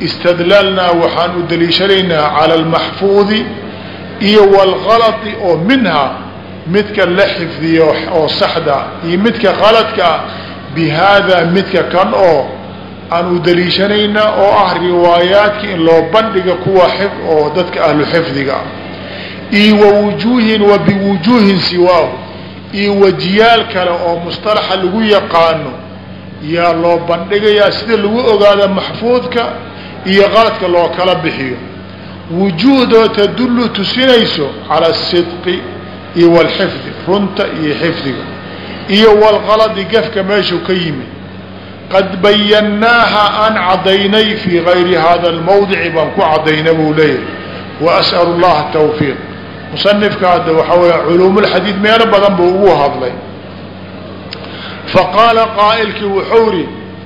istadlalnaa waxaan u daliishanaynaa cala almaxfuudi iyo wاlgalati oo minha midka la xifdiyo oo saxda iyo midka qaladka ah bi haadaa midka kan oo aan u daliishanaynaa oo ah riwaayaadka in loo bandhiga kuwa oo dadka ahlu xifdiga ah iyo wawujuuhin wa biwujuuhin siwaahu. Iyo wajiyaal kale oo mustalaxa lagu yaqaano yaa loo bandhigayaa sida lagu ogaada maxfuudka iyo qaladka loo kala bixiyo. Wujuuhdoo tadullu tusinayso cala asidqi iyo walxifdi runta iyo xifdiga iyo walqaladi gafka meeshuu ka yimid. Qad bayannaaha aan caddaynay fii gayri hada almawdici baan ku caddayna buu leeyahay. Wa as'alu llaha tawfiiq musanifka hadda waxaa weya culuumulxadiid meelo badan buu ugu hadlay. Faqaala qaa'ilkii wuxuu ri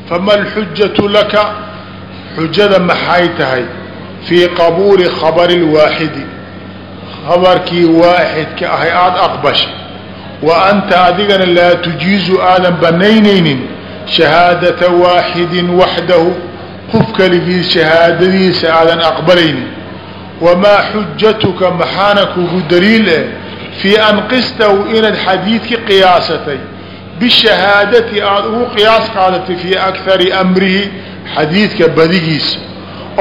fama alxujatu laka? Xujada maxay tahay? Fii qabuuli khabari lwaaxidi khabarkii waaxidka ahay aada aqbashay wa anta adigana laa tujiizu aadan banaynaynin shahaadata waaxidin waxdahu. Qof keligiis shahaadadiisa aadan aqbalaynin wamaa xujatuka maxaana kugu daliil eh fii an qistahu inaad xadiidki qiyaasatay bishahaadati aada ugu qiyaas qaadatay fii akari amrihi xadiidka badigiisa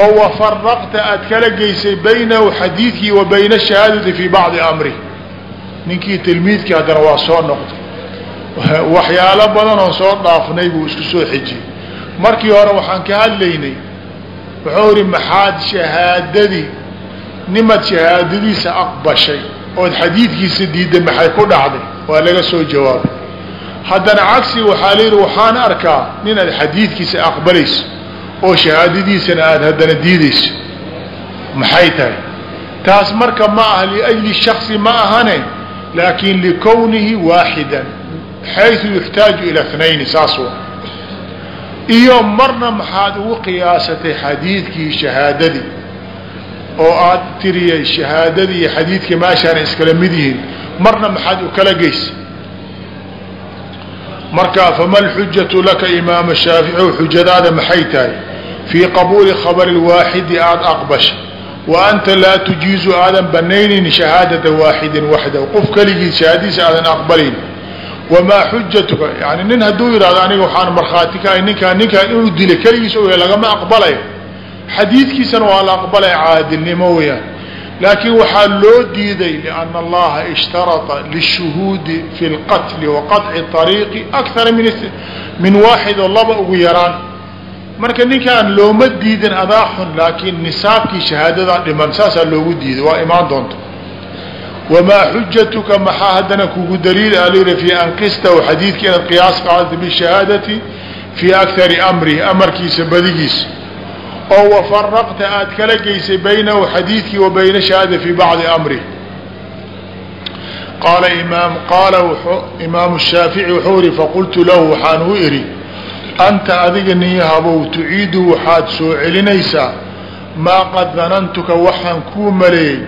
oo wafaraqta aad kala geysay baynahu xadiidkii wa bayna shahaadati fii bacdi amrihi ninkii tilmiidkii haddana waa soo noqday waxyaalo badan oo soo dhaafnay buu isku soo xejiyey markii hore waxaan ka hadlaynay wuxuu ihi maxaad shahaadadii nimaad shahaadadiisa aqbashay ood xadiidkiisa diidday maxay ku dhacday? Waa laga soo jawaabay. Haddana cagsi waxaa layidhi waxaan arkaa nin aad xadiidkiisa aqbalayso oo shahaadadiisana aada haddana diidayso. Maxay tahay? Taas marka ma aha liajli shaksi ma ahane laakin likownihi waaxidan xayثu yuxtaaju ila اtnayni saas wa iyo marna maxaad ugu qiyaasatay xadiidkii shahaadadii oo aad tiriyay shahaadadii iyo xadiidkii meeshaana iskala mid yihiin marna maxaad u kala geysa marka fama lxujatu laka imaama shaafici? Xujadaada maxay tahay? Fii qabuuli khabari lwaaxidi aada aqbasha. Wa anta laa tujiizu aadan banaynin shahaadata waaxidin waxdahu qof keligiis shahaadadiisa aadan aqbalayn wamaa xujatuka yani nin hadduu yidhahdo aniga waxaan markhaati ka ahay ninkaan ninkaan inuu dila keligiis oya lagama aqbalayo xadiidkiisana waa la aqbalaya caadilnimo weyaan laakiin waxaa loo diiday liana allaha ishtarata lishuhuudi fi lqatli wa qaطci طariiqi akara min min waaxid oo laba ugu yaraan. Marka ninkaan looma diidin adaa xun laakiin nisaabkii shahaadadaa dhiman saasaa loogu diiday. Waa imaan doonta wamaa xujatuka maxaa haddana kugu daliil alira fi anqistahu xadiidka inaad qiyaas qaadata bishahaadati fii akari amrihi amarkiisa badigiisa oo wafaraqta aad kala geysay baynahu xadiidkii wa bayna shahaada fii bacdi amrihi qaala imaam qaala imaamu shaafici wuxuu ihi faqultu lahu waxaan u idhi anta adiga niyahabow tuciidu waxaad soo celinaysaa maa qad danantuka waxaan kuu maleeyey